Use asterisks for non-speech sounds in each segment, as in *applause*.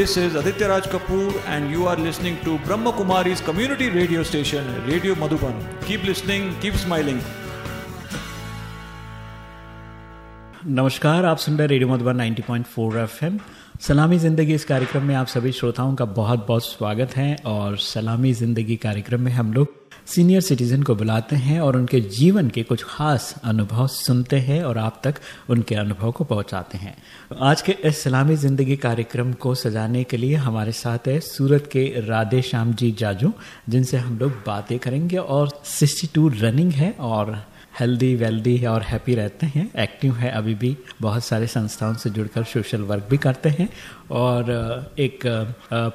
This is Aditya Raj Kapoor and you are listening to Brahma Kumari community radio station radio Madhuban keep listening keep smiling नमस्कार, आप सुन रहे radio Madhuban 90.4 FM सलामी ज़िंदगी इस कार्यक्रम में आप सभी श्रोताओं का बहुत बहुत स्वागत है और सलामी ज़िंदगी कार्यक्रम में हम लोग सीनियर सिटीजन को बुलाते हैं और उनके जीवन के कुछ खास अनुभव सुनते हैं और आप तक उनके अनुभव को पहुंचाते हैं। आज के इस सलामी ज़िंदगी कार्यक्रम को सजाने के लिए हमारे साथ है सूरत के राधे श्याम जी जाजू, जिनसे हम लोग बातें करेंगे और 62 रनिंग है और हेल्दी वेल्दी और हैप्पी रहते हैं एक्टिव है अभी भी। बहुत सारे संस्थाओं से जुड़कर सोशल वर्क भी करते हैं और एक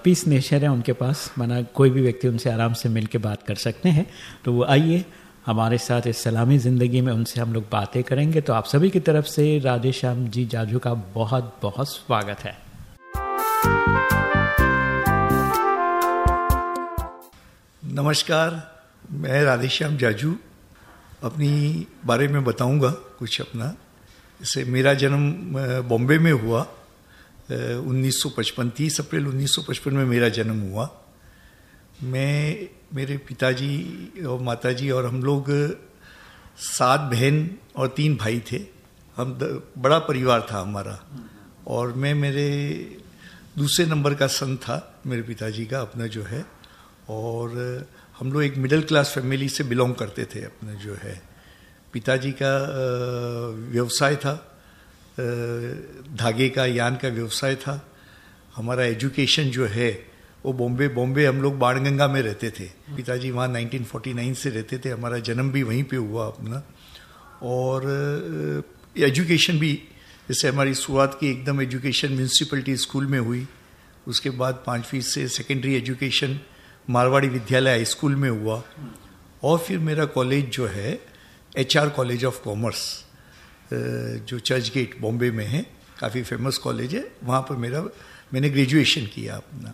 पीस नेचर है उनके पास। माना कोई भी व्यक्ति उनसे आराम से मिल के बात कर सकते हैं। तो वो आइए, हमारे साथ इस सलामी ज़िंदगी में उनसे हम लोग बातें करेंगे। तो आप सभी की तरफ़ से राधे श्याम जी जाजू का बहुत बहुत स्वागत है। नमस्कार, मैं राधेश्याम जाजू। अपनी बारे में बताऊँगा कुछ अपना। जैसे मेरा जन्म बॉम्बे में हुआ। 1955 तीस अप्रैल 1955 में मेरा जन्म हुआ। मैं, मेरे पिताजी और माताजी और हम लोग सात बहन और तीन भाई थे। हम बड़ा परिवार था हमारा। और मैं, मेरे दूसरे नंबर का सन था, मेरे पिताजी का, अपना जो है। और हम लोग एक मिडिल क्लास फैमिली से बिलोंग करते थे अपने जो है। पिताजी का व्यवसाय था धागे का, यान का व्यवसाय था। हमारा एजुकेशन जो है, वो बॉम्बे बॉम्बे हम लोग बाणगंगा में रहते थे। पिताजी वहाँ 1949 से रहते थे। हमारा जन्म भी वहीं पे हुआ अपना। और एजुकेशन भी, जैसे हमारी शुरुआत की एकदम एजुकेशन म्यूनसिपलिटी स्कूल में हुई। उसके बाद पाँचवीं से सेकेंडरी एजुकेशन मारवाड़ी विद्यालय हाई स्कूल में हुआ। और फिर मेरा कॉलेज जो है H R college of commerce जो चर्च गेट बॉम्बे में है, काफ़ी फ़ेमस कॉलेज है, वहाँ पर मेरा, मैंने ग्रेजुएशन किया अपना।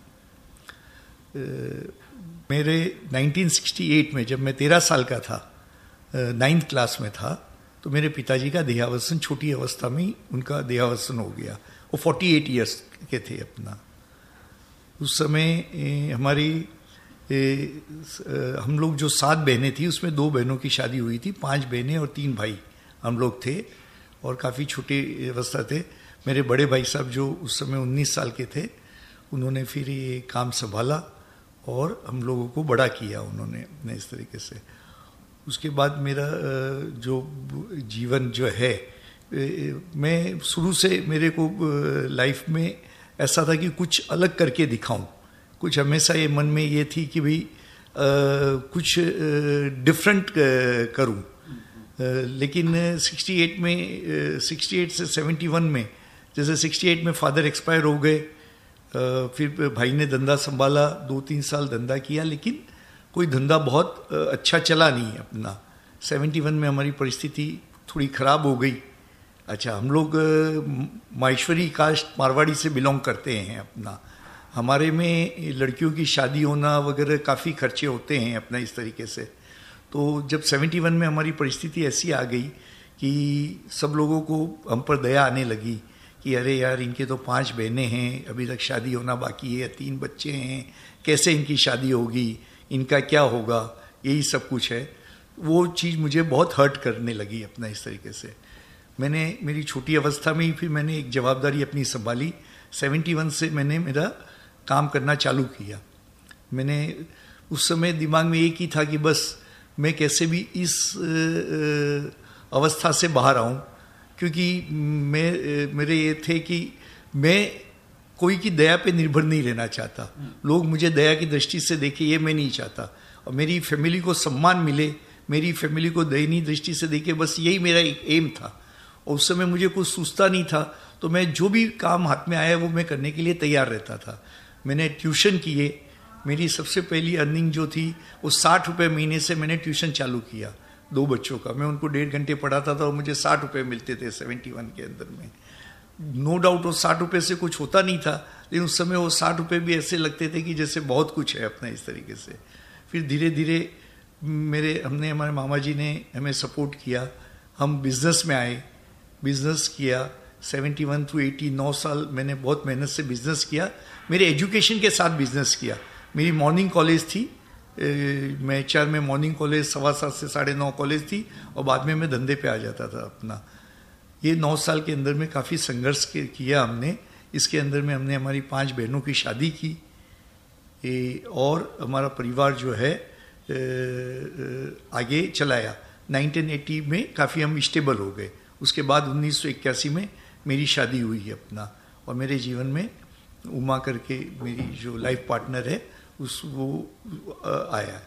मेरे 1968 में जब मैं तेरह साल का था नाइन्थ क्लास में था तो मेरे पिताजी का देहावसन, छोटी अवस्था में ही उनका देहावसन हो गया। वो 48 इयर्स के थे अपना। उस समय हमारी ए, हम लोग जो सात बहनें थी उसमें दो बहनों की शादी हुई थी पाँच बहनें और तीन भाई हम लोग थे और काफ़ी छोटे अवस्था थे। मेरे बड़े भाई साहब जो उस समय उन्नीस साल के थे उन्होंने फिर ये काम संभाला और हम लोगों को बड़ा किया उन्होंने अपने इस तरीके से। उसके बाद मेरा जो जीवन जो है मैं शुरू से मेरे को लाइफ में ऐसा था कि कुछ अलग करके दिखाऊँ। कुछ हमेशा ये मन में ये थी कि भाई कुछ डिफरेंट करूँ। लेकिन 68 में 68 से 71 में, जैसे 68 में फादर एक्सपायर हो गए फिर भाई ने धंधा संभाला दो तीन साल धंधा किया, लेकिन कोई धंधा बहुत अच्छा चला नहीं अपना। 71 में हमारी परिस्थिति थोड़ी ख़राब हो गई। अच्छा हम लोग माहेश्वरी कास्ट मारवाड़ी से बिलोंग करते हैं अपना। हमारे में लड़कियों की शादी होना वगैरह काफ़ी खर्चे होते हैं अपना इस तरीके से। तो जब 71 में हमारी परिस्थिति ऐसी आ गई कि सब लोगों को हम पर दया आने लगी कि अरे यार, इनके तो पाँच बहनें हैं, अभी तक शादी होना बाकी है, तीन बच्चे हैं, कैसे इनकी शादी होगी, इनका क्या होगा, यही सब कुछ है। वो चीज़ मुझे बहुत हर्ट करने लगी अपना इस तरीके से। मैंने मेरी छोटी अवस्था में ही फिर मैंने एक जवाबदारी अपनी संभाली। 71 से मैंने मेरा काम करना चालू किया। मैंने उस समय दिमाग में एक ही था कि बस मैं कैसे भी इस अवस्था से बाहर आऊँ, क्योंकि मैं मेरे ये थे कि मैं कोई की दया पे निर्भर नहीं रहना चाहता। लोग मुझे दया की दृष्टि से देखे, ये मैं नहीं चाहता। और मेरी फैमिली को सम्मान मिले, मेरी फैमिली को दयनीय दृष्टि से देखे, बस यही मेरा एक एम था। और उस समय मुझे कुछ सोचता नहीं था तो मैं जो भी काम हाथ में आया, वो मैं करने के लिए तैयार रहता था। मैंने ट्यूशन किए, मेरी सबसे पहली अर्निंग जो थी, वो साठ रुपये महीने से मैंने ट्यूशन चालू किया, दो बच्चों का। मैं उनको डेढ़ घंटे पढ़ाता था और मुझे साठ रुपये मिलते थे सेवेंटी वन के अंदर में। नो डाउट वो साठ रुपये से कुछ होता नहीं था, लेकिन उस समय वो साठ रुपये भी ऐसे लगते थे कि जैसे बहुत कुछ है अपना इस तरीके से। फिर धीरे धीरे मेरे, हमने, हमारे मामा जी ने हमें सपोर्ट किया। हम बिज़नेस में आए बिज़नेस किया। सेवेंटी वन टू एटी नौ साल मैंने बहुत मेहनत से बिज़नेस किया। मेरे एजुकेशन के साथ बिज़नेस किया। मेरी मॉर्निंग कॉलेज थी। मैं एच में मॉर्निंग कॉलेज सवा सात से साढ़े नौ कॉलेज थी और बाद में मैं धंधे पे आ जाता था अपना। ये नौ साल के अंदर में काफ़ी संघर्ष किया हमने। इसके अंदर में हमने हमारी पाँच बहनों की शादी की। ए, और हमारा परिवार जो है आगे चलाया। 1980 में काफ़ी हम स्टेबल हो गए। उसके बाद उन्नीस सौ इक्यासी में मेरी शादी हुई है अपना। और मेरे जीवन में उमा करके मेरी जो लाइफ पार्टनर है, उस वो आया।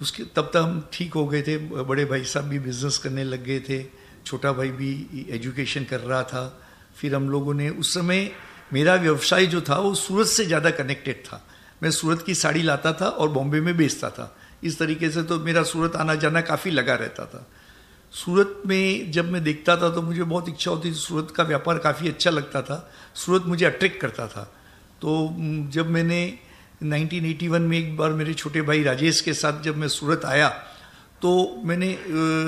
उसके, तब तक हम ठीक हो गए थे, बड़े भाई साहब भी बिज़नेस करने लग गए थे, छोटा भाई भी एजुकेशन कर रहा था। फिर हम लोगों ने, उस समय मेरा व्यवसाय जो था, वो सूरत से ज़्यादा कनेक्टेड था। मैं सूरत की साड़ी लाता था और बॉम्बे में बेचता था। इस तरीके से तो मेरा सूरत आना जाना काफ़ी लगा रहता था। सूरत में जब मैं देखता था तो मुझे बहुत इच्छा होती थी, सूरत का व्यापार काफ़ी अच्छा लगता था। सूरत मुझे अट्रैक्ट करता था। तो जब मैंने 1981 में एक बार मेरे छोटे भाई राजेश के साथ जब मैं सूरत आया तो मैंने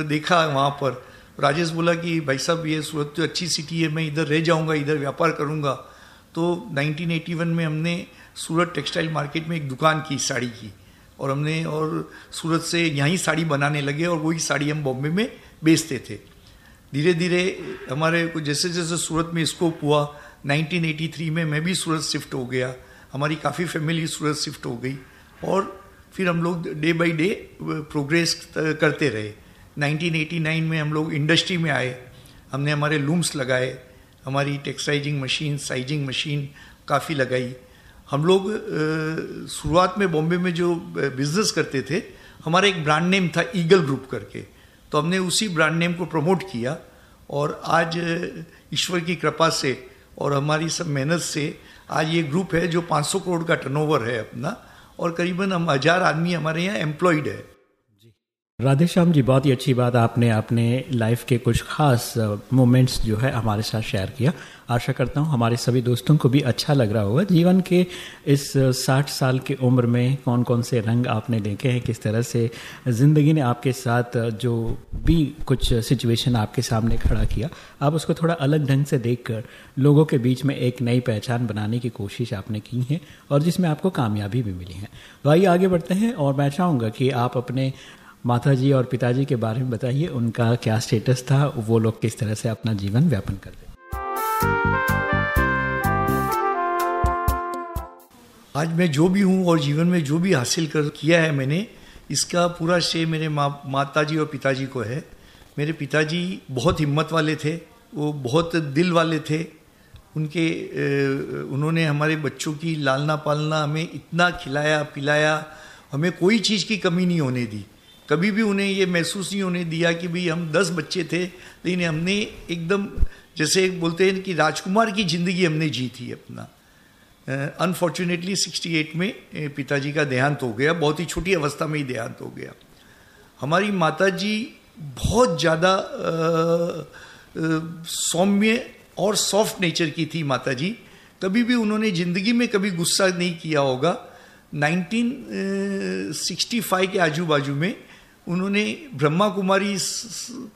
देखा वहाँ पर। राजेश बोला कि, भाई साहब, ये सूरत तो अच्छी सिटी है, मैं इधर रह जाऊँगा, इधर व्यापार करूँगा। तो 1981 में हमने सूरत टेक्सटाइल मार्केट में एक दुकान की, साड़ी की। और हमने और सूरत से यहीं साड़ी बनाने लगे और वही साड़ी हम बॉम्बे में बेचते थे। धीरे धीरे हमारे को जैसे जैसे सूरत में स्कोप हुआ 1983 में मैं भी सूरत शिफ्ट हो गया। हमारी काफ़ी फैमिली सूरत शिफ्ट हो गई और फिर हम लोग डे बाई डे प्रोग्रेस करते रहे। 1989 में हम लोग इंडस्ट्री में आए, हमने हमारे लूम्स लगाए, हमारी टेक्सटाइजिंग मशीन, साइजिंग मशीन काफ़ी लगाई। हम लोग शुरुआत में बॉम्बे में जो बिज़नेस करते थे, हमारा एक ब्रांड नेम था ईगल ग्रुप करके। तो हमने उसी ब्रांड नेम को प्रमोट किया और आज ईश्वर की कृपा से और हमारी सब मेहनत से आज ये ग्रुप है जो 500 करोड़ का टर्नओवर है अपना और करीबन हम हज़ार आदमी हमारे यहाँ एम्प्लॉयड है। राधे श्याम जी, बहुत ही अच्छी बात आपने अपने लाइफ के कुछ खास मोमेंट्स जो है हमारे साथ शेयर किया। आशा करता हूँ हमारे सभी दोस्तों को भी अच्छा लग रहा होगा। जीवन के इस साठ साल की उम्र में कौन कौन से रंग आपने देखे हैं, किस तरह से ज़िंदगी ने आपके साथ जो भी कुछ सिचुएशन आपके सामने खड़ा किया, आप उसको थोड़ा अलग ढंग से देखकर लोगों के बीच में एक नई पहचान बनाने की कोशिश आपने की है और जिसमें आपको कामयाबी भी मिली है। तो आइए आगे बढ़ते हैं और मैं चाहूँगा कि आप अपने माता जी और पिताजी के बारे में बताइए, उनका क्या स्टेटस था, वो लोग किस तरह से अपना जीवन व्यापन करते आज मैं जो भी हूँ और जीवन में जो भी हासिल कर किया है मैंने इसका पूरा श्रेय मेरे मा, माता जी और पिताजी को है। मेरे पिताजी बहुत हिम्मत वाले थे वो बहुत दिल वाले थे। उनके उन्होंने हमारे बच्चों की लालना पालना हमें इतना खिलाया पिलाया हमें कोई चीज़ की कमी नहीं होने दी। कभी भी उन्हें ये महसूस नहीं होने दिया कि भाई हम दस बच्चे थे लेकिन हमने एकदम जैसे बोलते हैं कि राजकुमार की ज़िंदगी हमने जी थी अपना। अनफॉर्चुनेटली uh, 68 में पिताजी का देहांत हो गया। बहुत ही छोटी अवस्था में ही देहांत हो गया। हमारी माता जी बहुत ज़्यादा सौम्य और सॉफ्ट नेचर की थी माता जी कभी भी उन्होंने ज़िंदगी में कभी गुस्सा नहीं किया होगा। 1965 के आजू बाजू में उन्होंने ब्रह्मा कुमारी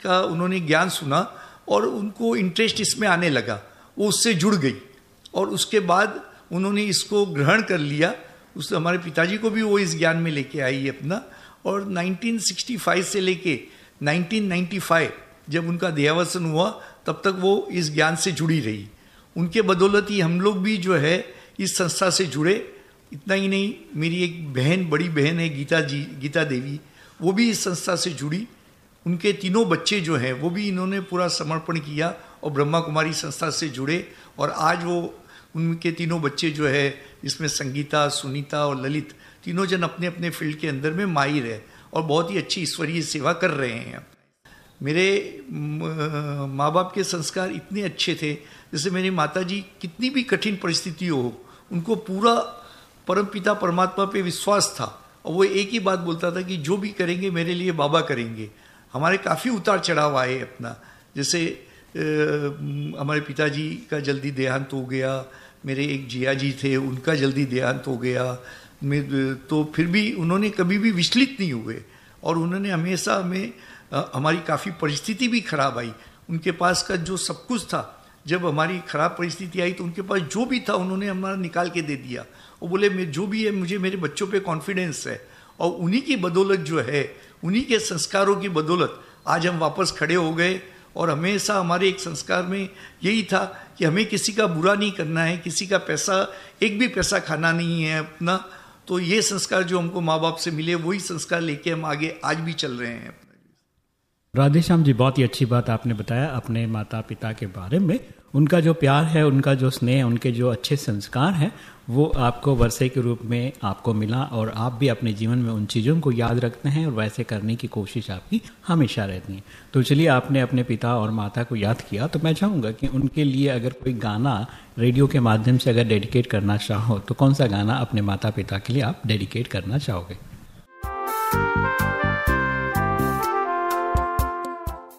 का उन्होंने ज्ञान सुना और उनको इंटरेस्ट इसमें आने लगा। वो उससे जुड़ गई और उसके बाद उन्होंने इसको ग्रहण कर लिया। उस हमारे पिताजी को भी वो इस ज्ञान में लेके आई अपना। और 1965 से लेके 1995 जब उनका देहावसन हुआ, तब तक वो इस ज्ञान से जुड़ी रही। उनके बदौलत ही हम लोग भी जो है, इस संस्था से जुड़े। इतना ही नहीं, मेरी एक बहन, बड़ी बहन है, गीता जी, गीता देवी, वो भी इस संस्था से जुड़ी। उनके तीनों बच्चे जो हैं, वो भी इन्होंने पूरा समर्पण किया और ब्रह्मा कुमारी संस्था से जुड़े। और आज वो उनके तीनों बच्चे जो है इसमें संगीता, सुनीता और ललित, तीनों जन अपने अपने फ़ील्ड के अंदर में माहिर है और बहुत ही अच्छी ईश्वरीय सेवा कर रहे हैं। मेरे, माँ बाप के संस्कार इतने अच्छे थे, जैसे मेरी माता जी कितनी भी कठिन परिस्थिति हो, उनको पूरा परमपिता परमात्मा पे विश्वास था। और वो एक ही बात बोलता था कि जो भी करेंगे मेरे लिए बाबा करेंगे। हमारे काफ़ी उतार चढ़ाव आए अपना, जैसे हमारे पिताजी का जल्दी देहांत हो गया, मेरे एक जिया जी थे, उनका जल्दी देहांत हो गया। तो फिर भी उन्होंने कभी भी विचलित नहीं हुए और उन्होंने हमेशा हमें हमारी काफ़ी परिस्थिति भी खराब आई। उनके पास का जो सब कुछ था, जब हमारी खराब परिस्थिति आई तो उनके पास जो भी था उन्होंने हमारा निकाल के दे दिया। वो बोले, मैं, जो भी है, मुझे, मेरे बच्चों पे कॉन्फिडेंस है और उन्हीं की बदौलत जो है, उन्हीं के संस्कारों की बदौलत आज हम वापस खड़े हो गए और हमेशा हमारे एक संस्कार में यही था कि हमें किसी का बुरा नहीं करना है, किसी का पैसा, एक भी पैसा खाना नहीं है अपना। तो ये संस्कार जो हमको माँ बाप से मिले, वही संस्कार लेके हम आगे, आज भी चल रहे हैं। राधेश्याम जी, बहुत ही अच्छी बात आपने बताया अपने माता पिता के बारे में। उनका जो प्यार है, उनका जो स्नेह उनके जो अच्छे संस्कार हैं, वो आपको वर्षे के रूप में आपको मिला और आप भी अपने जीवन में उन चीज़ों को याद रखते हैं और वैसे करने की कोशिश आपकी हमेशा रहती है। तो चलिए, आपने अपने पिता और माता को याद किया तो मैं चाहूँगा कि उनके लिए अगर कोई गाना रेडियो के माध्यम से अगर डेडिकेट करना चाहो तो कौन सा गाना अपने माता पिता के लिए आप डेडिकेट करना चाहोगे?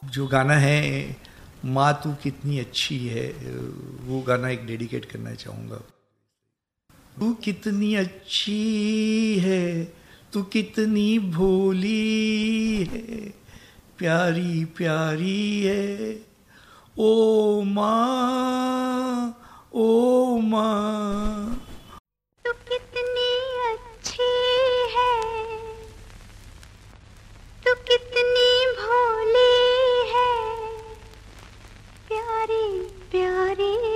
जो गाना है माँ तू कितनी अच्छी है, वो गाना एक डेडिकेट करना चाहूँगा। तू कितनी अच्छी है, तू कितनी भोली है, प्यारी प्यारी है। ओ माँ ओ माँ। तू कितनी अच्छी है, तू कितनी प्यारी प्यारी।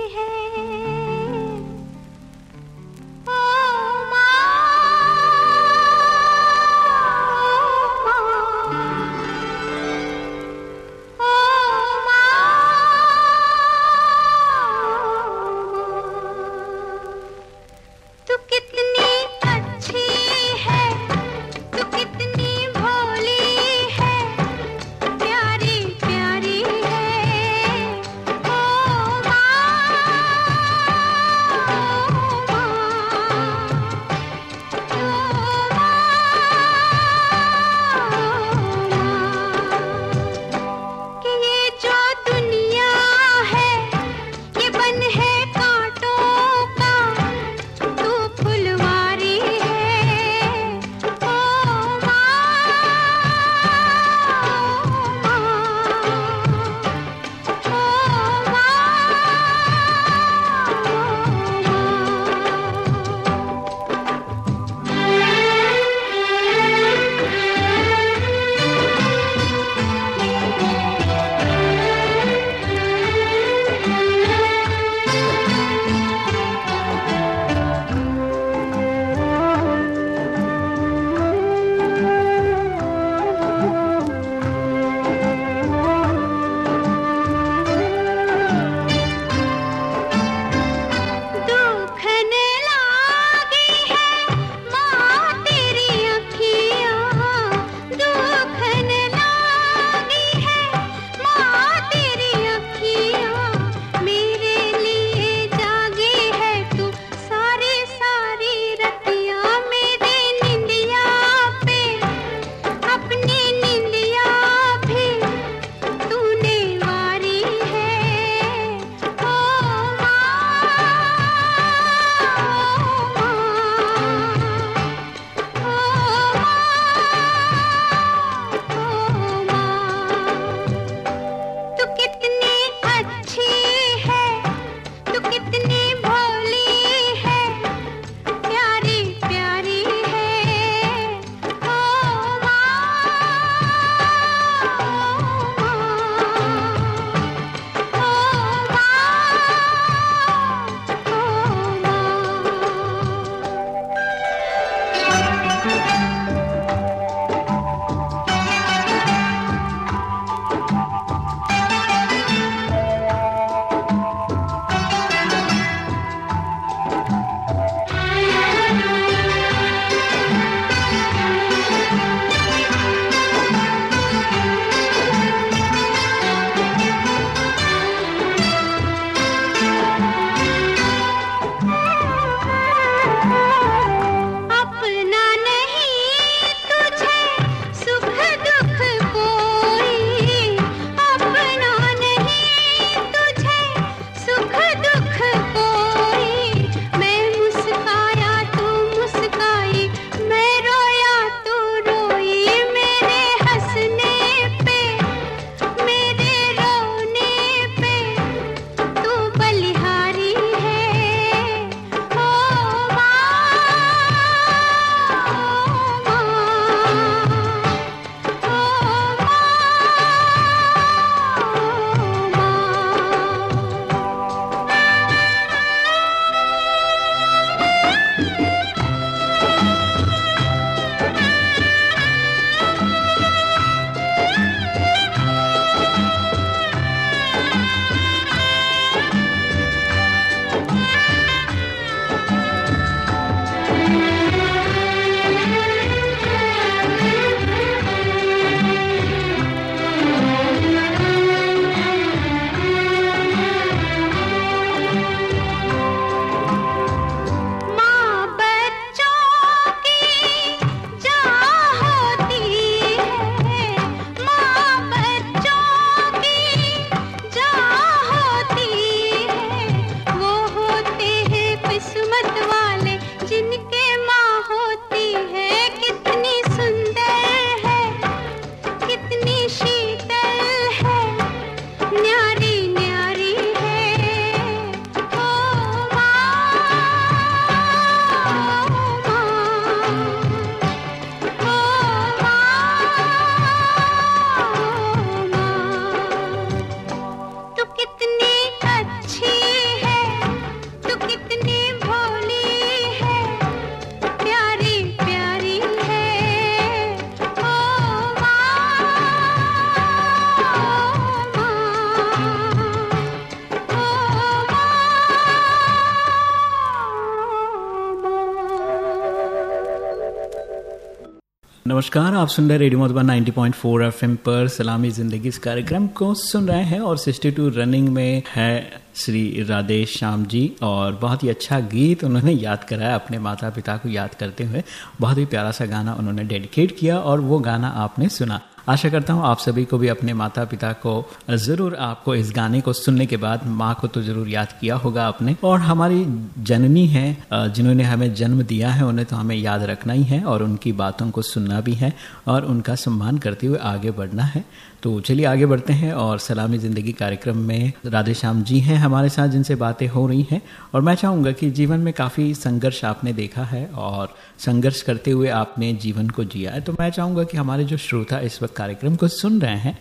नमस्कार, आप सुन रहे रेडियो मधुबन 90.4 पॉइंट पर सलामी ज़िंदगी इस कार्यक्रम को सुन रहे हैं और 62 रनिंग में है श्री राधेश श्याम जी और बहुत ही अच्छा गीत उन्होंने याद कराया अपने माता पिता को याद करते हुए। बहुत ही प्यारा सा गाना उन्होंने डेडिकेट किया और वो गाना आपने सुना। आशा करता हूँ आप सभी को भी अपने माता पिता को ज़रूर आपको इस गाने को सुनने के बाद माँ को तो ज़रूर याद किया होगा आपने। और हमारी जननी है जिन्होंने हमें जन्म दिया है, उन्हें तो हमें याद रखना ही है और उनकी बातों को सुनना भी है और उनका सम्मान करते हुए आगे बढ़ना है। तो चलिए आगे बढ़ते हैं और सलामी ज़िंदगी कार्यक्रम में राधे श्याम जी हैं हमारे साथ, जिनसे बातें हो रही हैं। और मैं चाहूँगा कि जीवन में काफ़ी संघर्ष आपने देखा है और संघर्ष करते हुए आपने जीवन को जिया है। तो मैं चाहूँगा कि हमारे जो श्रोता इस वक्त कार्यक्रम को सुन रहे हैं,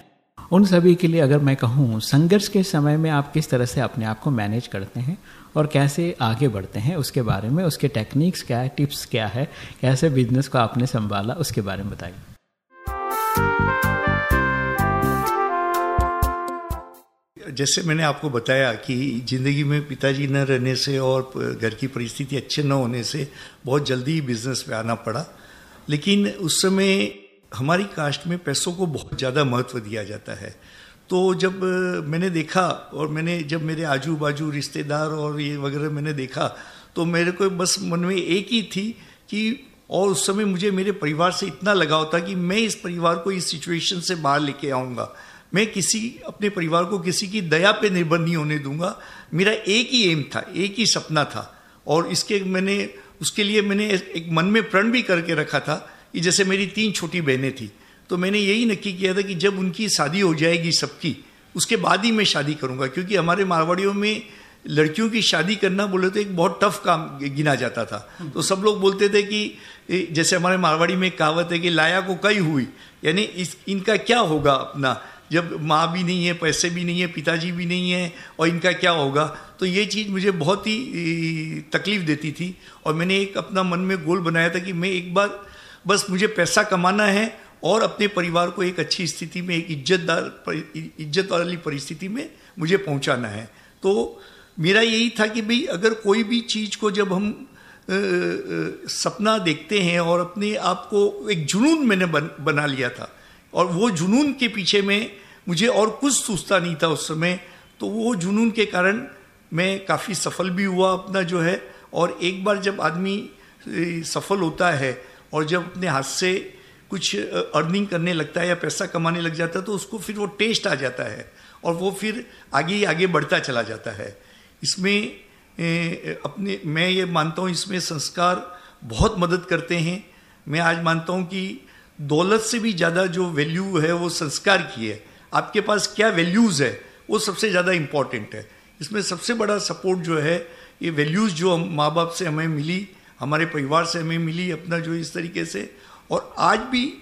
उन सभी के लिए अगर मैं कहूँ, संघर्ष के समय में आप किस तरह से अपने आप को मैनेज करते हैं और कैसे आगे बढ़ते हैं, उसके बारे में, उसके टेक्निक्स क्या है टिप्स क्या है, कैसे बिज़नेस को आपने संभाला, उसके बारे में बताइए। जैसे मैंने आपको बताया कि ज़िंदगी में पिताजी न रहने से और घर की परिस्थिति अच्छे न होने से बहुत जल्दी बिज़नेस पे आना पड़ा। लेकिन उस समय हमारी कास्ट में पैसों को बहुत ज़्यादा महत्व दिया जाता है। तो जब मैंने देखा और मैंने, जब मेरे आजू बाजू रिश्तेदार और ये वगैरह मैंने देखा तो मेरे को बस मन में एक ही थी कि, और उस समय मुझे मेरे परिवार से इतना लगाव था कि मैं इस परिवार को इस सिचुएशन से बाहर लेके आऊँगा। मैं किसी, अपने परिवार को किसी की दया पे निर्भर नहीं होने दूँगा। मेरा एक ही एम था, एक ही सपना था। और इसके मैंने, उसके लिए मैंने एक मन में प्रण भी करके रखा था कि जैसे मेरी तीन छोटी बहनें थी तो मैंने यही नक्की किया था कि जब उनकी शादी हो जाएगी सबकी, उसके बाद ही मैं शादी करूँगा, क्योंकि हमारे मारवाड़ियों में लड़कियों की शादी करना बोले तो एक बहुत टफ काम गिना जाता था। तो सब लोग बोलते थे कि जैसे हमारे मारवाड़ी में कहावत है कि लाया को कई हुई, यानी इस, इनका क्या होगा अपना? जब माँ भी नहीं है, पैसे भी नहीं है, पिताजी भी नहीं है, और इनका क्या होगा? तो ये चीज़ मुझे बहुत ही तकलीफ़ देती थी, और मैंने एक अपना मन में गोल बनाया था कि मैं एक बार बस मुझे पैसा कमाना है और अपने परिवार को एक अच्छी स्थिति में एक इज्जतदार इज़्ज़त वाली परिस्थिति में मुझे पहुंचाना है। तो मेरा यही था कि भाई अगर कोई भी चीज़ को जब हम आ, आ, सपना देखते हैं और अपने आप को एक जुनून मैंने बन, बना लिया था और वो जुनून के पीछे में मुझे और कुछ सोचता नहीं था उस समय तो वो जुनून के कारण मैं काफ़ी सफल भी हुआ अपना जो है। और एक बार जब आदमी सफल होता है और जब अपने हाथ से कुछ अर्निंग करने लगता है या पैसा कमाने लग जाता है तो उसको फिर वो टेस्ट आ जाता है और वो फिर आगे ही आगे बढ़ता चला जाता है। इसमें अपने, मैं ये मानता हूँ इसमें संस्कार बहुत मदद करते हैं। मैं आज मानता हूँ कि दौलत से भी ज़्यादा जो वैल्यू है, वो संस्कार की है। आपके पास क्या वैल्यूज़ है, वो सबसे ज़्यादा इंपॉर्टेंट है। इसमें सबसे बड़ा सपोर्ट जो है, ये वैल्यूज़ जो हम, माँ बाप से हमें मिली हमारे परिवार से हमें मिली अपना जो इस तरीके से। और आज भी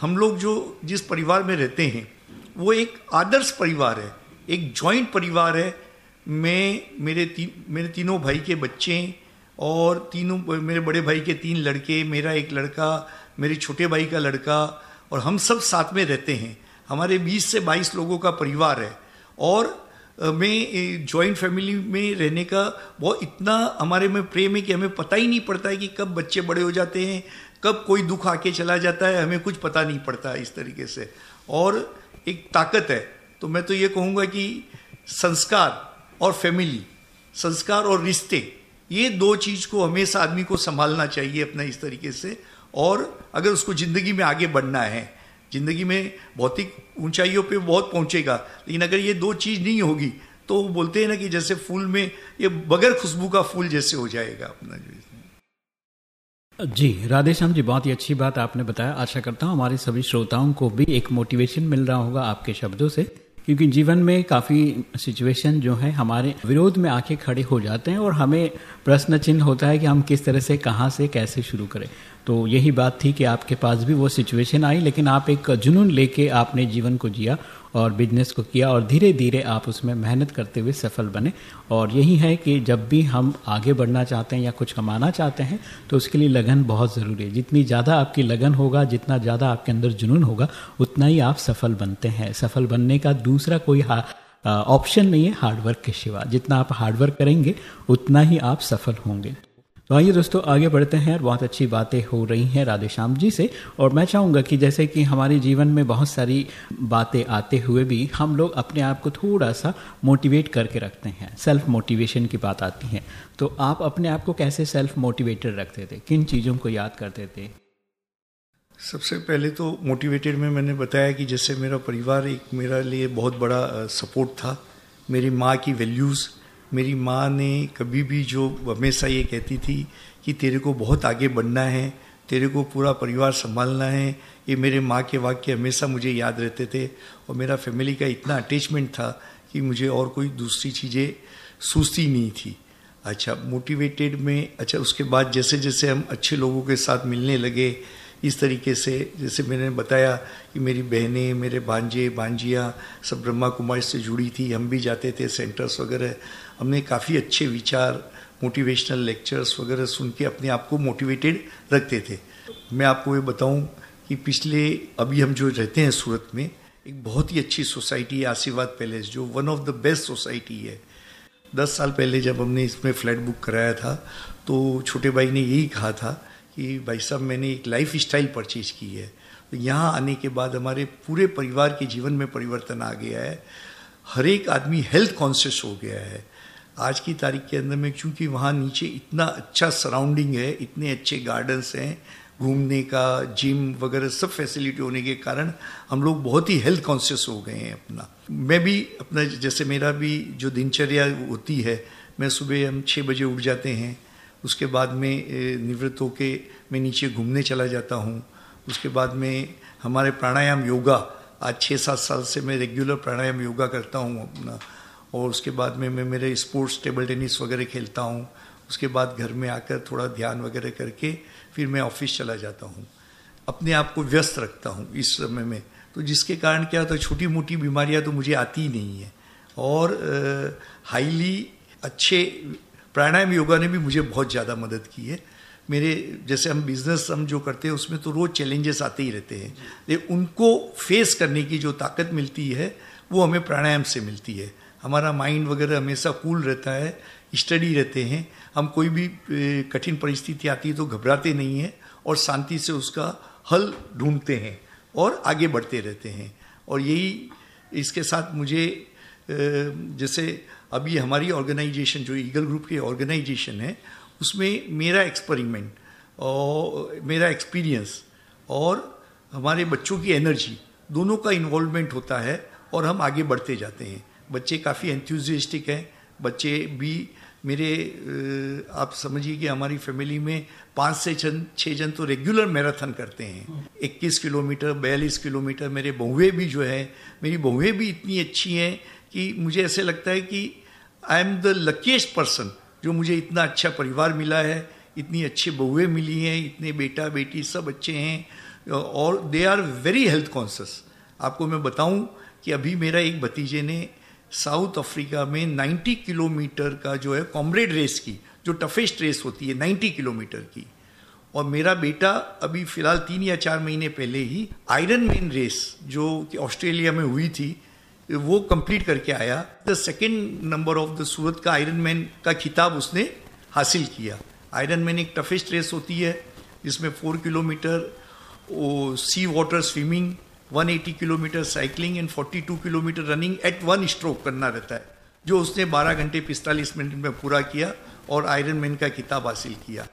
हम लोग जो जिस परिवार में रहते हैं, वो एक आदर्श परिवार है, एक जॉइंट परिवार है। मैं, मेरे तीन मेरे तीनों भाई के बच्चे और तीनों, मेरे बड़े भाई के तीन लड़के, मेरा एक लड़का, मेरे छोटे भाई का लड़का और हम सब साथ में रहते हैं। हमारे 20 से 22 लोगों का परिवार है और मैं जॉइंट फैमिली में रहने का बहुत इतना हमारे में प्रेम है कि हमें पता ही नहीं पड़ता है कि कब बच्चे बड़े हो जाते हैं, कब कोई दुख आके चला जाता है, हमें कुछ पता नहीं पड़ता इस तरीके से। और एक ताकत है। तो मैं तो ये कहूँगा कि संस्कार और फैमिली संस्कार और रिश्ते, ये दो चीज़ को हमेशा आदमी को संभालना चाहिए अपना इस तरीके से। और अगर उसको ज़िंदगी में आगे बढ़ना है ज़िंदगी में भौतिक ऊंचाइयों पे बहुत पहुंचेगा। लेकिन अगर ये दो चीज़ नहीं होगी तो वो बोलते हैं ना कि जैसे फूल में ये बगैर खुशबू का फूल जैसे हो जाएगा अपना जो जी राधे श्याम जी, बहुत ही अच्छी बात आपने बताया। आशा करता हूँ हमारे सभी श्रोताओं को भी एक मोटिवेशन मिल रहा होगा आपके शब्दों से। क्योंकि जीवन में काफ़ी सिचुएशन जो है, हमारे विरोध में आके खड़े हो जाते हैं और हमें प्रश्न चिन्ह होता है कि हम किस तरह से, कहाँ से, कैसे शुरू करें। तो यही बात थी कि आपके पास भी वो सिचुएशन आई, लेकिन आप एक जुनून लेके आपने जीवन को जिया और बिज़नेस को किया और धीरे धीरे आप उसमें मेहनत करते हुए सफल बने। और यही है कि जब भी हम आगे बढ़ना चाहते हैं या कुछ कमाना चाहते हैं तो उसके लिए लगन बहुत ज़रूरी है। जितनी ज़्यादा आपकी लगन होगा, जितना ज़्यादा आपके अंदर जुनून होगा, उतना ही आप सफल बनते हैं। सफल बनने का दूसरा कोई ऑप्शन नहीं है हार्डवर्क के सिवा। जितना आप हार्डवर्क करेंगे, उतना ही आप सफल होंगे। तो आइए दोस्तों, आगे बढ़ते हैं और बहुत अच्छी बातें हो रही हैं राधे श्याम जी से। और मैं चाहूँगा कि जैसे कि हमारे जीवन में बहुत सारी बातें आते हुए भी हम लोग अपने आप को थोड़ा सा मोटिवेट करके रखते हैं। सेल्फ मोटिवेशन की बात आती है। तो आप अपने आप को कैसे सेल्फ मोटिवेटेड रखते थे? किन चीज़ों को याद करते थे? सबसे पहले तो मोटिवेटेड में मैंने बताया कि जैसे मेरा परिवार एक मेरा लिए बहुत बड़ा सपोर्ट था। मेरी माँ की वैल्यूज़ मेरी माँ ने कभी भी जो हमेशा ये कहती थी कि तेरे को बहुत आगे बढ़ना है, तेरे को पूरा परिवार संभालना है, ये मेरे माँ के वाक्य हमेशा मुझे याद रहते थे और मेरा फैमिली का इतना अटैचमेंट था कि मुझे और कोई दूसरी चीज़ें सूझती नहीं थी। अच्छा मोटिवेटेड में अच्छा उसके बाद जैसे जैसे हम अच्छे लोगों के साथ मिलने लगे, इस तरीके से, जैसे मैंने बताया कि मेरी बहनें, मेरे भांजे, भांजियाँ सब ब्रह्मा कुमारी से जुड़ी थी, हम भी जाते थे सेंटर्स वगैरह हमने काफ़ी अच्छे विचार मोटिवेशनल लेक्चर्स वगैरह सुन के अपने आप को मोटिवेटेड रखते थे। मैं आपको ये बताऊँ कि पिछले, अभी हम जो रहते हैं सूरत में, एक बहुत ही अच्छी सोसाइटी है, आशीर्वाद पैलेस, जो one of the best society है। दस साल पहले जब हमने इसमें फ्लैट बुक कराया था तो छोटे भाई ने यही कहा था कि, भाई साहब, मैंने एक लाइफ स्टाइल परचेज की है। तो यहाँ आने के बाद हमारे पूरे परिवार के जीवन में परिवर्तन आ गया है। हर एक आदमी हेल्थ कॉन्शियस हो गया है। आज की तारीख के अंदर में, क्योंकि वहाँ नीचे इतना अच्छा सराउंडिंग है, इतने अच्छे गार्डन्स हैं, घूमने का जिम वगैरह सब फैसिलिटी होने के कारण हम लोग बहुत ही हेल्थ कॉन्शियस हो गए हैं अपना। मैं भी अपना, जैसे मेरा भी जो दिनचर्या होती है, मैं सुबह हम छः बजे उठ जाते हैं, उसके बाद में निवृत्त होके मैं नीचे घूमने चला जाता हूँ, उसके बाद में हमारे प्राणायाम योगा, आज छः सात साल से मैं रेगुलर प्राणायाम योगा करता हूँ अपना। और उसके बाद में मैं मेरे स्पोर्ट्स टेबल टेनिस वगैरह खेलता हूँ। उसके बाद घर में आकर थोड़ा ध्यान वगैरह करके फिर मैं ऑफ़िस चला जाता हूँ। अपने आप को व्यस्त रखता हूँ इस समय में। तो जिसके कारण क्या होता है छोटी मोटी बीमारियाँ तो मुझे आती ही नहीं है। और हाईली अच्छे प्राणायाम योगा ने भी मुझे बहुत ज़्यादा मदद की है। मेरे, जैसे हम बिज़नेस हम जो करते हैं, उसमें तो रोज़ चैलेंजेस आते ही रहते हैं। लेकिन उनको फेस करने की जो ताकत मिलती है, वो हमें प्राणायाम से मिलती है। हमारा माइंड वगैरह हमेशा कूल रहता है, स्टडी रहते हैं। हम कोई भी कठिन परिस्थिति आती है तो घबराते नहीं हैं और शांति से उसका हल ढूंढते हैं और आगे बढ़ते रहते हैं। और यही इसके साथ मुझे जैसे अभी हमारी ऑर्गेनाइजेशन, जो ईगल ग्रुप की ऑर्गेनाइजेशन है, उसमें मेरा एक्सपेरिमेंट और, मेरा एक्सपीरियंस और हमारे बच्चों की एनर्जी, दोनों का इन्वॉल्वमेंट होता है और हम आगे बढ़ते जाते हैं। बच्चे काफ़ी एंथ्यूजिस्टिक हैं। बच्चे भी मेरे आप समझिए कि हमारी फैमिली में पाँच से जन छः जन तो रेगुलर मैराथन करते हैं। 21 किलोमीटर, बयालीस किलोमीटर मेरे बहुएँ भी जो है, मेरी बहुएँ भी इतनी अच्छी हैं कि मुझे ऐसे लगता है कि I am the luckiest person जो मुझे इतना अच्छा परिवार मिला है, इतनी अच्छी बहुएँ मिली हैं, इतने बेटा, बेटी सब अच्छे हैं और they are very health conscious आपको मैं बताऊँ कि अभी मेरा एक भतीजे ने साउथ अफ्रीका में 90 किलोमीटर का जो है कॉमरेड रेस की, जो टफेस्ट रेस होती है 90 किलोमीटर की। और मेरा बेटा अभी फ़िलहाल तीन या चार महीने पहले ही आयरन मैन रेस जो कि ऑस्ट्रेलिया में हुई थी, वो कंप्लीट करके आया। The second number of the Surat का आयरन मैन का खिताब उसने हासिल किया। आयरन मैन एक टफेस्ट रेस होती है, जिसमें four kilometre sea water swimming 180 kilometre cycling and 42 kilometre running at one stroke करना रहता है, जो उसने 12 घंटे 45 मिनट में पूरा किया और आयरन मैन का किताब हासिल किया।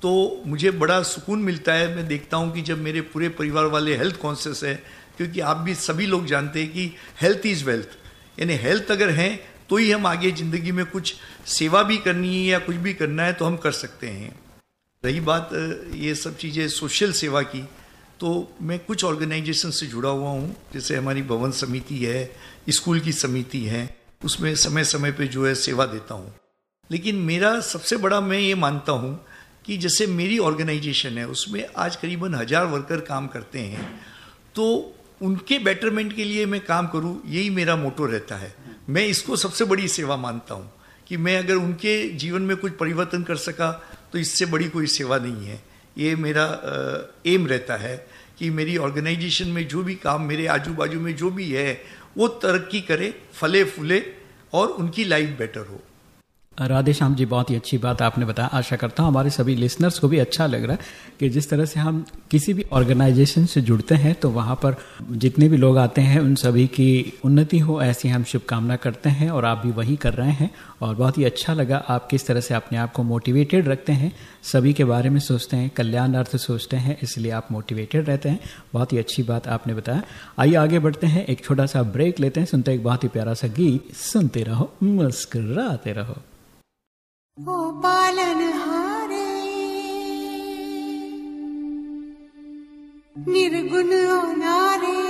तो मुझे बड़ा सुकून मिलता है, मैं देखता हूँ कि जब मेरे पूरे परिवार वाले हेल्थ कॉन्शियस है, क्योंकि आप भी सभी लोग जानते हैं कि हेल्थ इज़ वेल्थ यानी हेल्थ अगर है तो ही हम आगे ज़िंदगी में कुछ सेवा भी करनी है या कुछ भी करना है तो हम कर सकते हैं। रही बात ये सब चीज़ें सोशल सेवा की तो मैं कुछ ऑर्गेनाइजेशन से जुड़ा हुआ हूँ। जैसे हमारी भवन समिति है, स्कूल की समिति है, उसमें समय समय पे जो है सेवा देता हूँ। लेकिन मेरा सबसे बड़ा मैं ये मानता हूँ कि जैसे मेरी ऑर्गेनाइजेशन है, उसमें आज करीबन हज़ार वर्कर काम करते हैं तो उनके बेटरमेंट के लिए मैं काम करूँ, यही मेरा मोटो रहता है। मैं इसको सबसे बड़ी सेवा मानता हूँ कि मैं अगर उनके जीवन में कुछ परिवर्तन कर सका तो इससे बड़ी कोई सेवा नहीं है। ये मेरा एम रहता है कि मेरी ऑर्गेनाइजेशन में जो भी काम, मेरे आजू बाजू में जो भी है, वो तरक्की करे फले फूले और उनकी लाइफ बेटर हो। राधे श्याम जी, बहुत ही अच्छी बात आपने बताया। आशा करता हूँ हमारे सभी लिसनर्स को भी अच्छा लग रहा है कि जिस तरह से हम किसी भी ऑर्गेनाइजेशन से जुड़ते हैं तो वहाँ पर जितने भी लोग आते हैं, उन सभी की उन्नति हो, ऐसी हम शुभकामना करते हैं और आप भी वही कर रहे हैं। और बहुत ही अच्छा लगा आप किस तरह से अपने आप को मोटिवेटेड रखते हैं। सभी के बारे में सोचते हैं, कल्याण अर्थ सोचते हैं, इसलिए आप मोटिवेटेड रहते हैं। बहुत ही अच्छी बात आपने बताया। आइए आगे बढ़ते हैं, एक छोटा सा ब्रेक लेते हैं, सुनते एक बहुत ही प्यारा सा गीत। सुनते रहो, मुस्कराते रहो। ओ पालन हारे निर्गुण नारे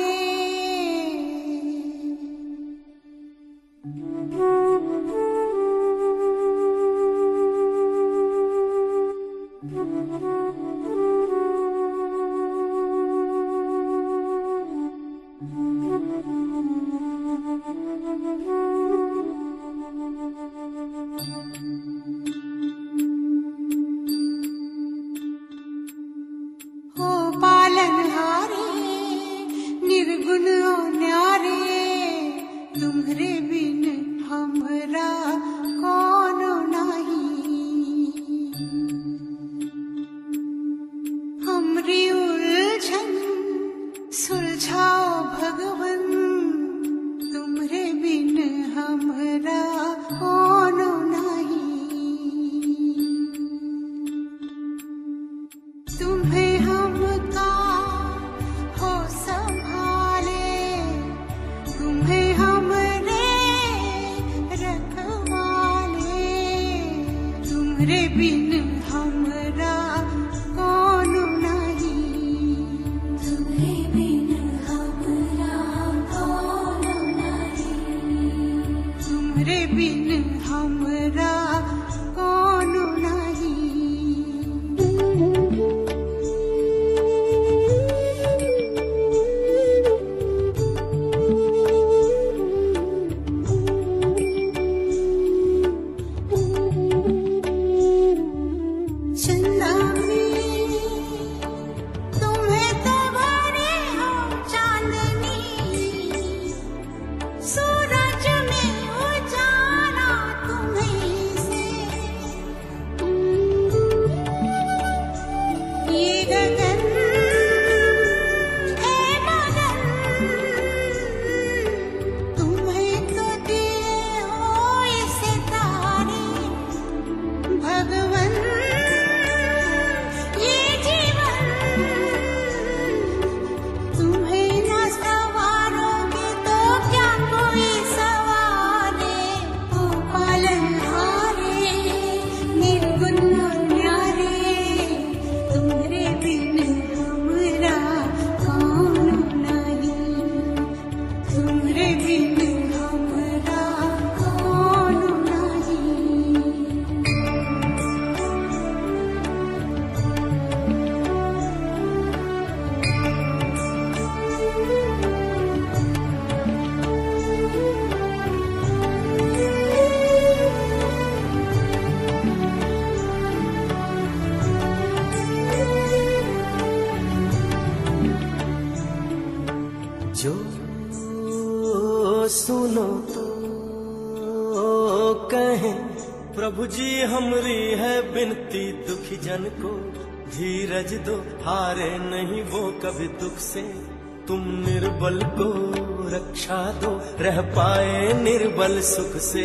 सुख से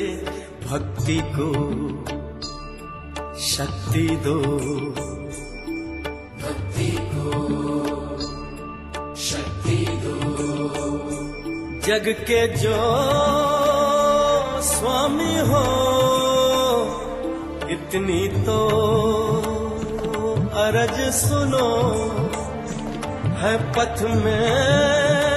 भक्ति को शक्ति दो। भक्ति को शक्ति दो। जग के जो स्वामी हो इतनी तो अरज सुनो है पथ में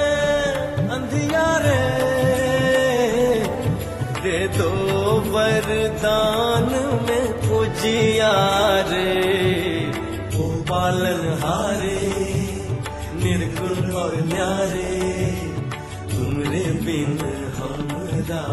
वरदान में पुजियारे ओ पालन हारे निर्गुण और न्यारे तुमरे बिन हमरा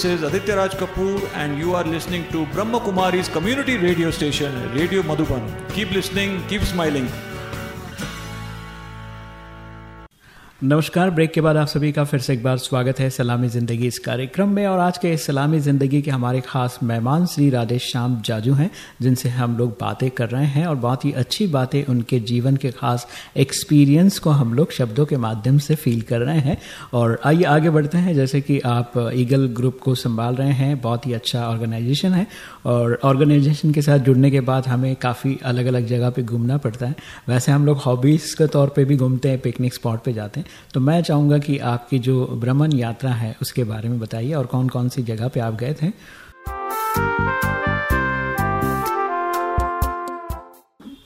This is Aditya Raj Kapoor, and you are listening to Brahma Kumari's community radio station, Radio Madhuban. Keep listening, keep smiling. नमस्कार, ब्रेक के बाद आप सभी का फिर से एक बार स्वागत है सलामी ज़िंदगी इस कार्यक्रम में। और आज के इस सलामी ज़िंदगी के हमारे खास मेहमान श्री राधेश श्याम जाजू हैं, जिनसे हम लोग बातें कर रहे हैं और बहुत ही अच्छी बातें उनके जीवन के खास एक्सपीरियंस को हम लोग शब्दों के माध्यम से फील कर रहे हैं। और आइए आगे बढ़ते हैं, जैसे कि आप ईगल ग्रुप को संभाल रहे हैं, बहुत ही अच्छा ऑर्गेनाइजेशन है। और ऑर्गेनाइजेशन के साथ जुड़ने के बाद हमें काफ़ी अलग अलग जगह पर घूमना पड़ता है। वैसे हम लोग हॉबीज़ के तौर पर भी घूमते हैं पिकनिक स्पॉट पर जाते हैं। तो मैं चाहूँगा कि आपकी जो भ्रमण यात्रा है, उसके बारे में बताइए और कौन कौन सी जगह पे आप गए थे?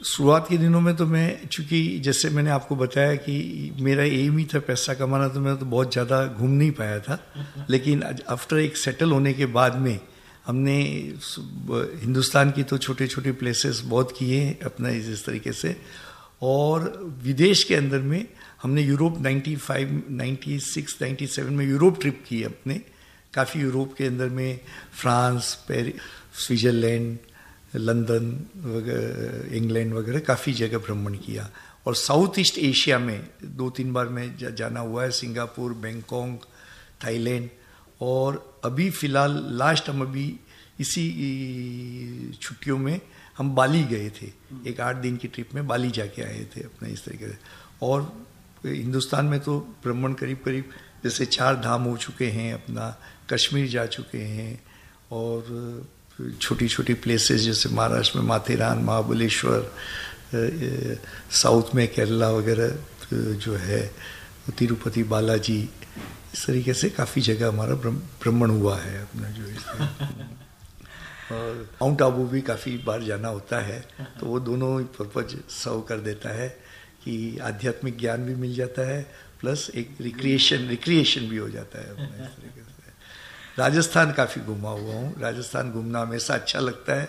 शुरुआत के दिनों में तो मैं, चूँकि जैसे मैंने आपको बताया कि मेरा एम ही था पैसा कमाना तो मैं तो बहुत ज़्यादा घूम नहीं पाया था। लेकिन आफ्टर एक सेटल होने के बाद में हमने हिंदुस्तान की तो छोटे छोटे प्लेसेस बहुत किए अपना इस इस तरीके से। और विदेश के अंदर में हमने यूरोप 95 96 97 में यूरोप ट्रिप की अपने। काफ़ी यूरोप के अंदर में फ्रांस पेरिस स्विट्ज़रलैंड लंदन वगैरह इंग्लैंड वगैरह काफ़ी जगह भ्रमण किया। और साउथ ईस्ट एशिया में दो तीन बार मैं जा, जाना हुआ है सिंगापुर बैंकॉक थाईलैंड। और अभी फ़िलहाल लास्ट हम अभी इसी छुट्टियों में हम बाली गए थे। एक आठ दिन की ट्रिप में बाली जाके आए थे अपने इस तरीके से। और हिंदुस्तान में तो भ्रमण करीब करीब जैसे चार धाम हो चुके हैं अपना, कश्मीर जा चुके हैं और छोटी छोटी प्लेसेस जैसे महाराष्ट्र में माथेरान, महाबलेश्वर साउथ में केरला वगैरह जो है, तिरुपति, बालाजी, इस तरीके से काफ़ी जगह हमारा भ्रमण हुआ है अपना जो है। और माउंट आबू भी काफ़ी बार जाना होता है तो वो दोनों पर्पज सर्व कर देता है। कि आध्यात्मिक ज्ञान भी मिल जाता है प्लस एक रिक्रिएशन रिक्रिएशन भी हो जाता है। अपना *laughs* इस तरीके से। राजस्थान काफ़ी घुमा हुआ हूँ। राजस्थान घूमना हमेशा अच्छा लगता है।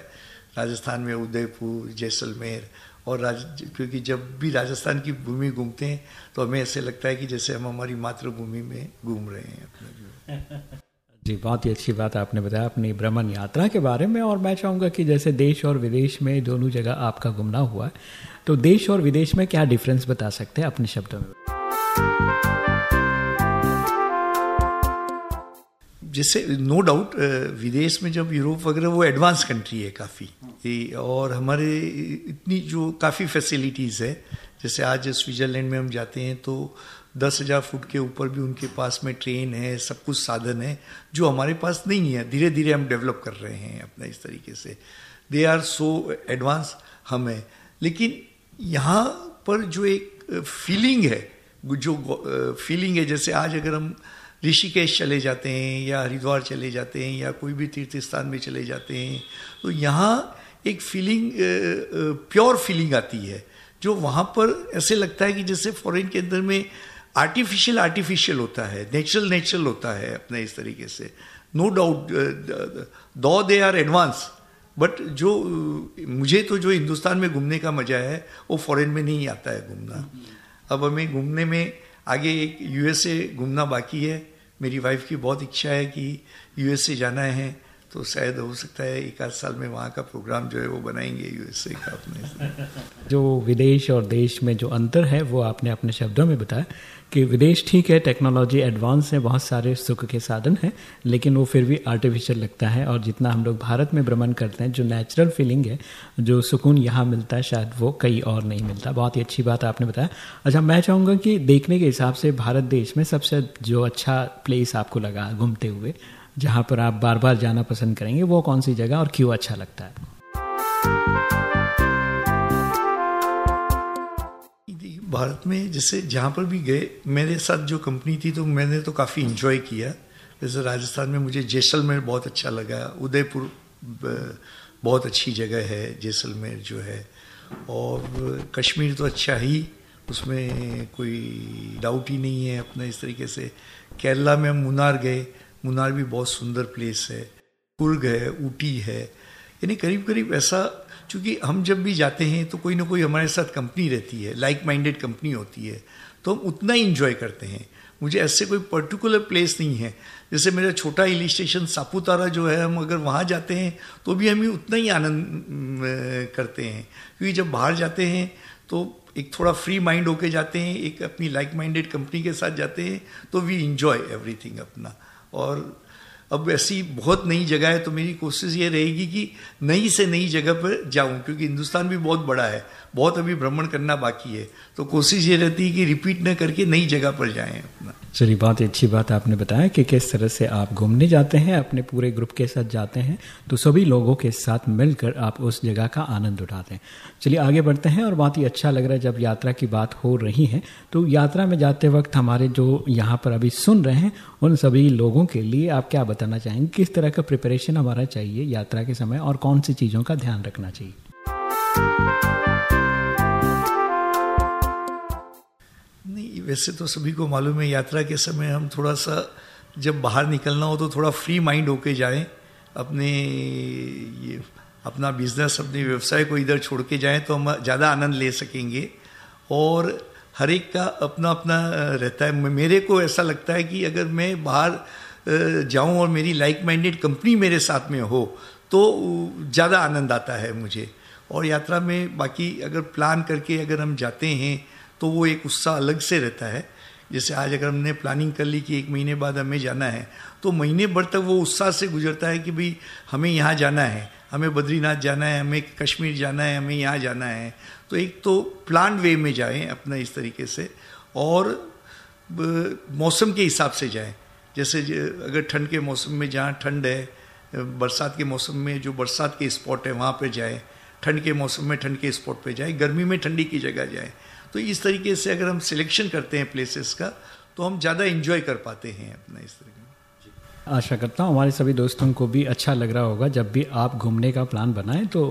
राजस्थान में उदयपुर जैसलमेर और राज क्योंकि जब भी राजस्थान की भूमि घूमते हैं तो हमें ऐसे लगता है कि जैसे हम हमारी मातृभूमि में घूम रहे हैं अपना *laughs* जो, बहुत ही अच्छी बात आपने बताया अपनी भ्रमण यात्रा के बारे में और मैं चाहूँगा कि जैसे देश और विदेश में दोनों जगह आपका घूमना हुआ है तो देश और विदेश में क्या डिफरेंस बता सकते हैं अपने शब्दों में? जैसे नो डाउट विदेश में जब यूरोप वगैरह, वो एडवांस कंट्री है काफ़ी। और हमारे इतनी जो काफ़ी फैसिलिटीज़ है, जैसे आज स्विट्ज़रलैंड में हम जाते हैं तो दस हज़ार फुट के ऊपर भी उनके पास में ट्रेन है, सब कुछ साधन है, जो हमारे पास नहीं है। धीरे धीरे हम डेवलप कर रहे हैं अपना इस तरीके से। दे आर सो एडवांस हम लेकिन यहाँ पर जो एक फीलिंग है, जो फीलिंग है, जैसे आज अगर हम ऋषिकेश चले जाते हैं या हरिद्वार चले जाते हैं या कोई भी तीर्थ स्थान में चले जाते हैं तो यहाँ एक फीलिंग प्योर फीलिंग आती है। जो वहाँ पर ऐसे लगता है कि जैसे फॉरेन के अंदर में आर्टिफिशियल आर्टिफिशियल होता है नेचुरल नेचुरल होता है अपने इस तरीके से। No doubt though they are advance but जो मुझे तो जो हिंदुस्तान में घूमने का मज़ा है वो फॉरेन में नहीं आता है घूमना। अब हमें घूमने में आगे एक यूएसए घूमना बाकी है। मेरी वाइफ की बहुत इच्छा है कि यूएसए जाना है। तो शायद हो सकता है एक आध साल में वहाँ का प्रोग्राम जो है वो बनाएँगे यूएसए का अपने *laughs* जो विदेश और देश में जो अंतर है, वो आपने अपने शब्दों में बताया कि विदेश ठीक है टेक्नोलॉजी एडवांस है, बहुत सारे सुख के साधन हैं, लेकिन वो फिर भी आर्टिफिशियल लगता है और जितना हम लोग भारत में भ्रमण करते हैं, जो नेचुरल फीलिंग है, जो सुकून यहाँ मिलता है, शायद वो कहीं और नहीं मिलता। बहुत ही अच्छी बात आपने बताया। अच्छा मैं चाहूँगा कि देखने के हिसाब से भारत देश में सबसे जो अच्छा प्लेस आपको लगा घूमते हुए जहाँ पर आप बार बार जाना पसंद करेंगे, वो कौन सी जगह और क्यों अच्छा लगता है? भारत में जैसे जहाँ पर भी गए, मेरे साथ जो कंपनी थी तो मैंने तो काफ़ी इन्जॉय किया। जैसे राजस्थान में मुझे जैसलमेर बहुत अच्छा लगा, उदयपुर बहुत अच्छी जगह है, जैसलमेर जो है। और कश्मीर तो अच्छा ही, उसमें कोई डाउट ही नहीं है अपना इस तरीके से। केरला में हम मुनार गए मुनार भी बहुत सुंदर प्लेस है कुर्ग है ऊटी है। यानी करीब करीब ऐसा, चूँकि हम जब भी जाते हैं तो कोई ना कोई हमारे साथ कंपनी रहती है लाइक माइंडेड कंपनी होती है तो हम उतना ही इंजॉय करते हैं। मुझे ऐसे कोई पर्टिकुलर प्लेस नहीं है। जैसे मेरा छोटा हिल स्टेशन सापूतारा जो है, हम अगर वहाँ जाते हैं तो भी हमें उतना ही आनंद करते हैं। क्योंकि जब बाहर जाते हैं तो एक थोड़ा फ्री माइंड होके जाते हैं, एक अपनी लाइक माइंडेड कंपनी के साथ जाते हैं तो वी इंजॉय एवरीथिंग अपना। और अब ऐसी बहुत नई जगह है तो मेरी कोशिश ये रहेगी कि नई से नई जगह पर जाऊँ, क्योंकि हिंदुस्तान भी बहुत बड़ा है, बहुत अभी भ्रमण करना बाकी है। तो कोशिश ये रहती है कि रिपीट न करके नई जगह पर जाएँ अपना। चलिए, बहुत ही अच्छी बात आपने बताया कि किस तरह से आप घूमने जाते हैं, अपने पूरे ग्रुप के साथ जाते हैं तो सभी लोगों के साथ मिलकर आप उस जगह का आनंद उठाते हैं। चलिए, आगे बढ़ते हैं और बहुत ही अच्छा लग रहा है जब यात्रा की बात हो रही है तो यात्रा में जाते वक्त हमारे जो यहाँ पर अभी सुन रहे हैं, उन सभी लोगों के लिए आप क्या बताना चाहेंगे? किस तरह का प्रिपरेशन हमारा चाहिए यात्रा के समय और कौन सी चीज़ों का ध्यान रखना चाहिए? वैसे तो सभी को मालूम है यात्रा के समय हम थोड़ा सा जब बाहर निकलना हो तो थोड़ा फ्री माइंड होके जाएँ, अपने ये, अपना बिज़नेस अपने व्यवसाय को इधर छोड़ के जाएँ तो हम ज़्यादा आनंद ले सकेंगे। और हर एक का अपना अपना रहता है। मेरे को ऐसा लगता है कि अगर मैं बाहर जाऊँ और मेरी लाइक माइंडेड कंपनी मेरे साथ में हो तो ज़्यादा आनंद आता है मुझे। और यात्रा में बाकी अगर प्लान करके अगर हम जाते हैं तो वो एक उत्साह अलग से रहता है। जैसे आज अगर हमने प्लानिंग कर ली कि एक महीने बाद हमें जाना है तो महीने भर तक वो उत्साह से गुजरता है कि भाई हमें यहाँ जाना है, हमें बद्रीनाथ जाना है, हमें कश्मीर जाना है, हमें यहाँ जाना है। तो एक तो प्लान वे में जाएँ अपना इस तरीके से और मौसम के हिसाब से जाएँ। जैसे अगर ठंड के मौसम में जहाँ ठंड है, बरसात के मौसम में जो बरसात के स्पॉट है, वहाँ पर जाएँ। ठंड के मौसम में ठंड के स्पॉट पे जाएँ। गर्मी में ठंडी की जगह जाएँ। तो इस तरीके से अगर हम सिलेक्शन करते हैं प्लेसेस का तो हम ज़्यादा इंजॉय कर पाते हैं अपना इस तरीके आशा करता हूँ हमारे सभी दोस्तों को भी अच्छा लग रहा होगा, जब भी आप घूमने का प्लान बनाएँ तो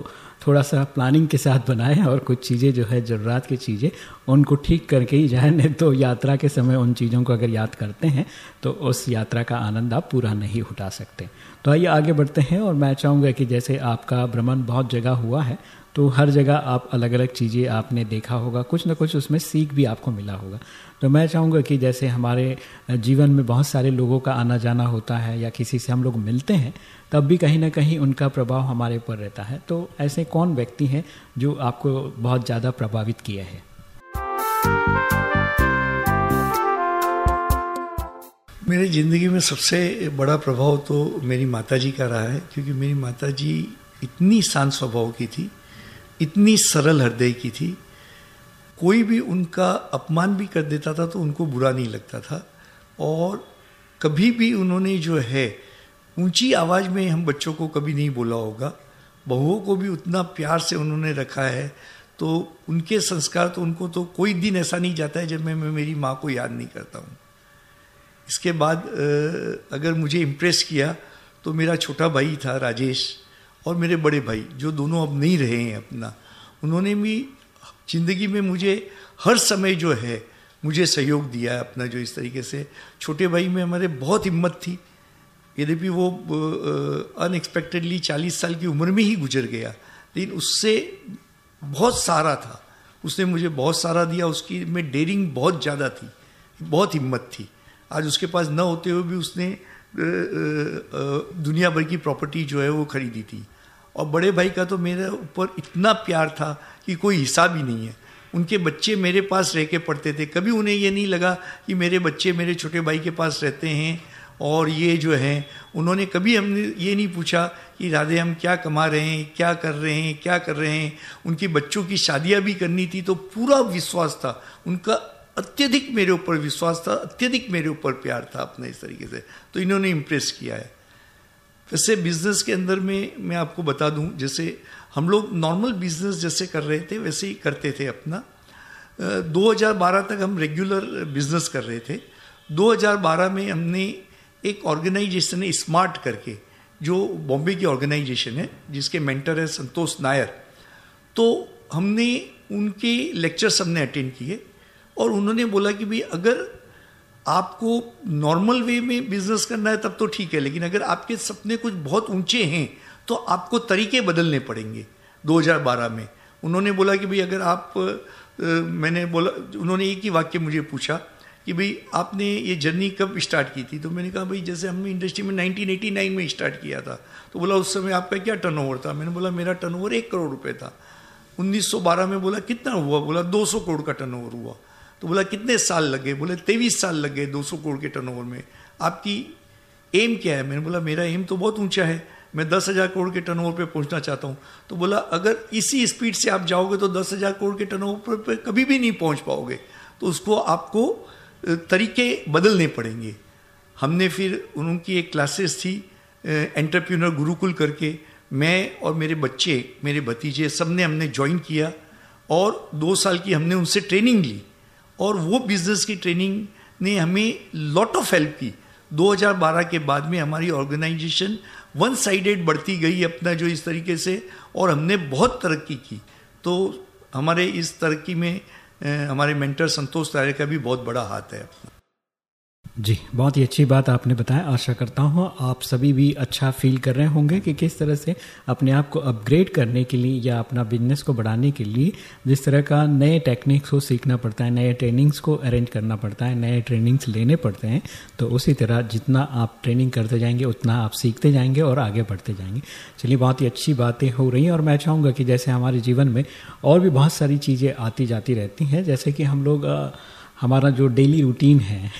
थोड़ा सा प्लानिंग के साथ बनाएँ और कुछ चीज़ें जो है, ज़रूरत की चीज़ें, उनको ठीक करके ही जाए, नहीं तो यात्रा के समय उन चीज़ों को अगर याद करते हैं तो उस यात्रा का आनंद आप पूरा नहीं उठा सकते। तो आइए आगे बढ़ते हैं और मैं चाहूँगा कि जैसे आपका भ्रमण बहुत जगह हुआ है तो हर जगह आप अलग अलग चीज़ें आपने देखा होगा, कुछ ना कुछ उसमें सीख भी आपको मिला होगा। तो मैं चाहूँगा कि जैसे हमारे जीवन में बहुत सारे लोगों का आना जाना होता है या किसी से हम लोग मिलते हैं, तब भी कहीं ना कहीं उनका प्रभाव हमारे ऊपर रहता है। तो ऐसे कौन व्यक्ति हैं जो आपको बहुत ज़्यादा प्रभावित किया है? मेरी ज़िंदगी में सबसे बड़ा प्रभाव तो मेरी माताजी का रहा है, क्योंकि मेरी माताजी इतनी शांत स्वभाव की थी इतनी सरल हृदय की थी कोई भी उनका अपमान भी कर देता था तो उनको बुरा नहीं लगता था। और कभी भी उन्होंने जो है ऊँची आवाज़ में हम बच्चों को कभी नहीं बोला होगा। बहुओं को भी उतना प्यार से उन्होंने रखा है तो उनके संस्कार तो उनको तो कोई दिन ऐसा नहीं जाता है जब मैं, मैं मेरी माँ को याद नहीं करता हूँ। इसके बाद अगर मुझे इम्प्रेस किया तो मेरा छोटा भाई था राजेश और मेरे बड़े भाई, जो दोनों अब नहीं रहे हैं अपना, उन्होंने भी ज़िंदगी में मुझे हर समय जो है, मुझे सहयोग दिया अपना, जो इस तरीके से। छोटे भाई में हमारे बहुत हिम्मत थी, यद्यपि वो अनएक्सपेक्टेडली चालीस साल की उम्र में ही गुजर गया, लेकिन उससे बहुत सारा था। उसने मुझे बहुत सारा दिया, उसकी में डेयरिंग बहुत ज़्यादा थी, बहुत हिम्मत थी। आज उसके पास न होते हुए भी उसने दुनिया भर की प्रॉपर्टी जो है वो खरीदी थी। और बड़े भाई का तो मेरे ऊपर इतना प्यार था कि कोई हिसाब ही नहीं है। उनके बच्चे मेरे पास रह के पढ़ते थे। कभी उन्हें ये नहीं लगा कि मेरे बच्चे मेरे छोटे भाई के पास रहते हैं और ये जो हैं, उन्होंने कभी हमने ये नहीं पूछा कि राधे, हम क्या कमा रहे हैं, क्या कर रहे हैं, क्या कर रहे हैं? उनकी बच्चों की शादियाँ भी करनी थी तो पूरा विश्वास था। उनका अत्यधिक मेरे ऊपर विश्वास था, अत्यधिक मेरे ऊपर प्यार था अपने इस तरीके से। तो इन्होंने इम्प्रेस किया है। वैसे बिज़नेस के अंदर में, मैं आपको बता दूँ, जैसे हम लोग नॉर्मल बिज़नेस जैसे कर रहे थे, वैसे ही करते थे अपना। 2012 तक हम रेगुलर बिज़नेस कर रहे थे। 2012 में हमने एक ऑर्गेनाइजेशन है स्मार्ट करके, जो बॉम्बे की ऑर्गेनाइजेशन है, जिसके मेंटर है संतोष नायर। तो हमने उनके लेक्चर्स हमने अटेंड किए और उन्होंने बोला कि भाई, अगर आपको नॉर्मल वे में बिज़नेस करना है तब तो ठीक है लेकिन अगर आपके सपने कुछ बहुत ऊँचे हैं तो आपको तरीके बदलने पड़ेंगे। 2012 में उन्होंने बोला कि भाई अगर आप आ, मैंने बोला उन्होंने एक ही वाक्य मुझे पूछा कि भाई आपने ये जर्नी कब स्टार्ट की थी? तो मैंने कहा भाई जैसे हमने इंडस्ट्री में 1989 में स्टार्ट किया था तो बोला उस समय आपका क्या टर्नओवर था? मैंने बोला मेरा टर्नओवर एक करोड़ रुपये था। 1912 में बोला कितना हुआ? बोला 200 करोड़ का टर्नओवर हुआ। तो बोला, कितने साल लगे? बोले, तेईस साल लगे 200 करोड़ के टर्नओवर में। आपकी एम क्या है? मैंने बोला, मेरा एम तो बहुत ऊँचा है। मैं दस हज़ार करोड़ के टर्नओवर पे पहुँचना चाहता हूँ। तो बोला, अगर इसी स्पीड से आप जाओगे तो दस हज़ार करोड़ के टर्नओवर पर कभी भी नहीं पहुँच पाओगे। तो उसको आपको तरीके बदलने पड़ेंगे। हमने फिर उनकी एक क्लासेस थी एंटरप्रेन्योर गुरुकुल करके। मैं और मेरे बच्चे, मेरे भतीजे सबने हमने ज्वाइन किया और दो साल की हमने उनसे ट्रेनिंग ली। और वो बिज़नेस की ट्रेनिंग ने हमें लॉट ऑफ़ हेल्प की। 2012 के बाद में हमारी ऑर्गेनाइजेशन वन साइडेड बढ़ती गई अपना जो इस तरीके से, और हमने बहुत तरक्की की। तो हमारे इस तरक्की में हमारे मेंटर संतोष तारे का भी बहुत बड़ा हाथ है जी, बहुत ही अच्छी बात आपने बताया। आशा करता हूँ आप सभी भी अच्छा फील कर रहे होंगे कि किस तरह से अपने आप को अपग्रेड करने के लिए या अपना बिज़नेस को बढ़ाने के लिए जिस तरह का नए टेक्निक्स को सीखना पड़ता है, नए ट्रेनिंग्स को अरेंज करना पड़ता है, नए ट्रेनिंग्स लेने पड़ते हैं तो उसी तरह जितना आप ट्रेनिंग करते जाएँगे, उतना आप सीखते जाएँगे और आगे बढ़ते जाएँगे। चलिए, बहुत ही अच्छी बातें हो रही हैं और मैं चाहूँगा कि जैसे हमारे जीवन में और भी बहुत सारी चीज़ें आती जाती रहती हैं, जैसे कि हम लोग हमारा जो डेली रूटीन है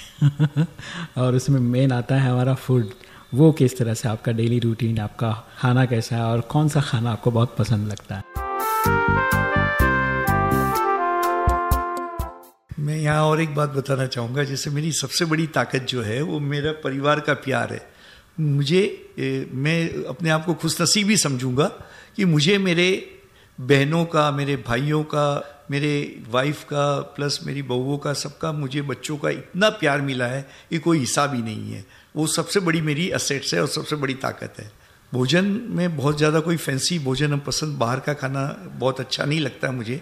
और उसमें मेन आता है हमारा फ़ूड वो किस तरह से आपका डेली रूटीन आपका खाना कैसा है और कौन सा खाना आपको बहुत पसंद लगता है? मैं यहाँ और एक बात बताना चाहूँगा जैसे मेरी सबसे बड़ी ताकत जो है वो मेरा परिवार का प्यार है। मुझे ए, मैं अपने आप को खुशनसीब समझूँगा कि मुझे मेरे बहनों का मेरे भाइयों का मेरे वाइफ का प्लस मेरी बहुओं का सबका मुझे बच्चों का इतना प्यार मिला है कि कोई हिसाब ही नहीं है। वो सबसे बड़ी मेरी असेट्स है और सबसे बड़ी ताकत है। भोजन में बहुत ज़्यादा कोई फैंसी भोजन हम पसंद बाहर का खाना बहुत अच्छा नहीं लगता मुझे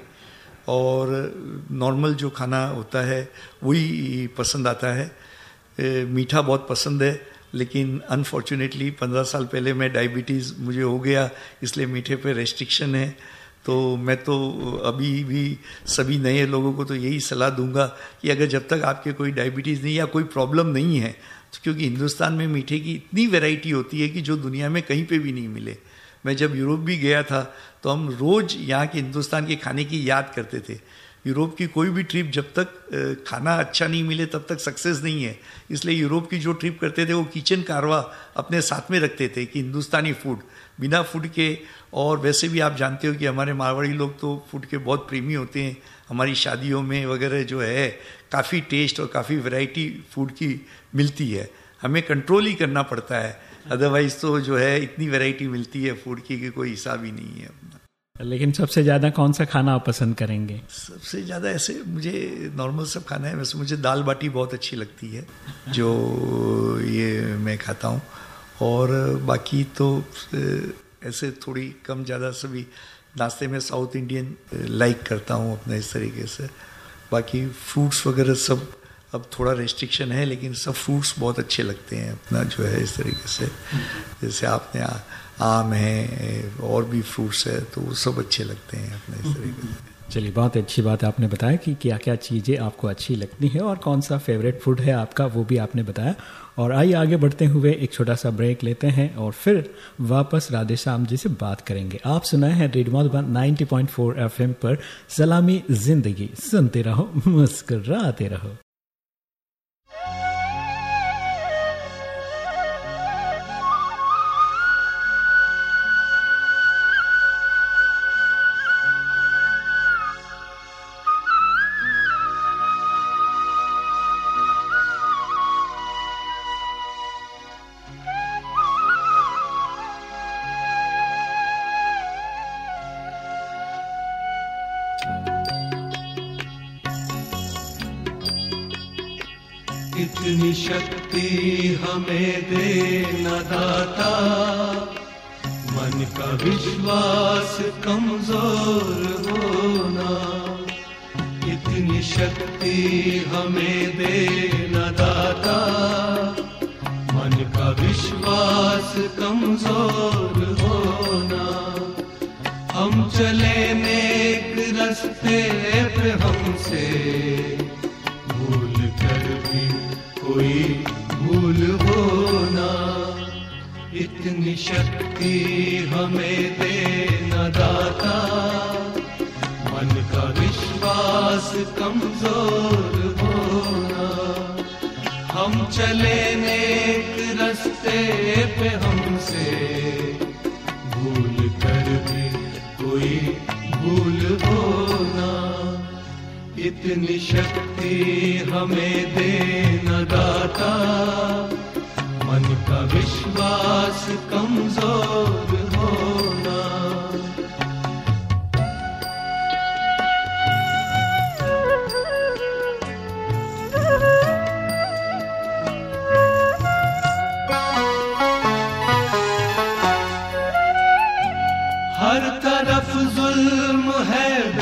और नॉर्मल जो खाना होता है वही पसंद आता है। ए, मीठा बहुत पसंद है लेकिन अनफॉर्चुनेटली पंद्रह साल पहले मैं डायबिटीज़ मुझे हो गया इसलिए मीठे पे रेस्ट्रिक्शन है। तो मैं तो अभी भी सभी नए लोगों को तो यही सलाह दूँगा कि अगर जब तक आपके कोई डायबिटीज़ नहीं या कोई प्रॉब्लम नहीं है तो क्योंकि हिंदुस्तान में मीठे की इतनी वैरायटी होती है कि जो दुनिया में कहीं पे भी नहीं मिले। मैं जब यूरोप भी गया था तो हम रोज यहाँ के हिंदुस्तान के खाने की याद करते थे। यूरोप की कोई भी ट्रिप जब तक खाना अच्छा नहीं मिले, तब तक सक्सेस नहीं है। इसलिए यूरोप की जो ट्रिप करते थे, वो किचन कारवा अपने साथ में रखते थे कि हिंदुस्तानी फ़ूड बिना फ़ूड के और वैसे भी आप जानते हो कि हमारे मारवाड़ी लोग तो फ़ूड के बहुत प्रेमी होते हैं। हमारी शादियों में वगैरह जो है काफ़ी टेस्ट और काफ़ी वैरायटी फ़ूड की मिलती है। हमें कंट्रोल ही करना पड़ता है। अदरवाइज़ तो जो है इतनी वैरायटी मिलती है फ़ूड की कि कोई हिसाब ही नहीं है लेकिन सबसे ज़्यादा कौन सा खाना आप पसंद करेंगे? सबसे ज़्यादा ऐसे मुझे नॉर्मल सब खाना है। वैसे मुझे दाल बाटी बहुत अच्छी लगती है जो ये मैं खाता हूँ। और बाकी तो ऐसे थोड़ी कम ज़्यादा सभी नाश्ते में साउथ इंडियन लाइक करता हूँ अपने इस तरीके से। बाकी फ्रूट्स वगैरह सब अब थोड़ा रेस्ट्रिक्शन है लेकिन सब फ्रूट्स बहुत अच्छे लगते हैं अपना जो है इस तरीके से। जैसे आपने आ, आम है और भी फ्रूट्स है तो वो सब अच्छे लगते हैं अपने इस तरीके से। चलिए बहुत अच्छी बात है आपने बताया कि क्या क्या चीज़ें आपको अच्छी लगती हैं और कौन सा फेवरेट फ़ूड है आपका वो भी आपने बताया। और आइए आगे बढ़ते हुए एक छोटा सा ब्रेक लेते हैं और फिर वापस राधे श्याम जी से बात करेंगे। आप सुनाए हैं रेडियो मधुबन 90.4 एफएम पर सलामी ज़िंदगी। सुनते रहो, मुस्कराते रहो।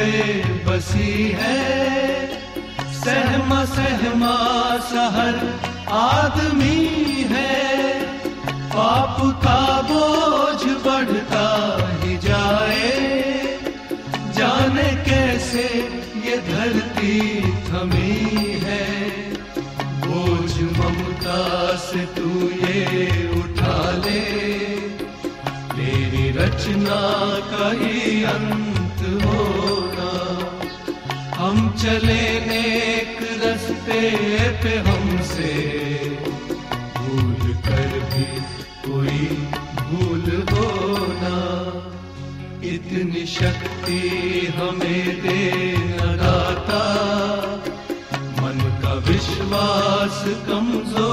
है बेबसी है। सहमा सहमा सहर आदमी है। पाप का बोझ बढ़ता ही जाए। जाने कैसे ये धरती थमी है। बोझ ममता से तू ये उठा ले। तेरी रचना का ही अंत हम चले नेक रस्ते पे हमसे। भूल कर भी कोई भूल हो ना। इतनी शक्ति हमें दे न मन का विश्वास कमज़ोर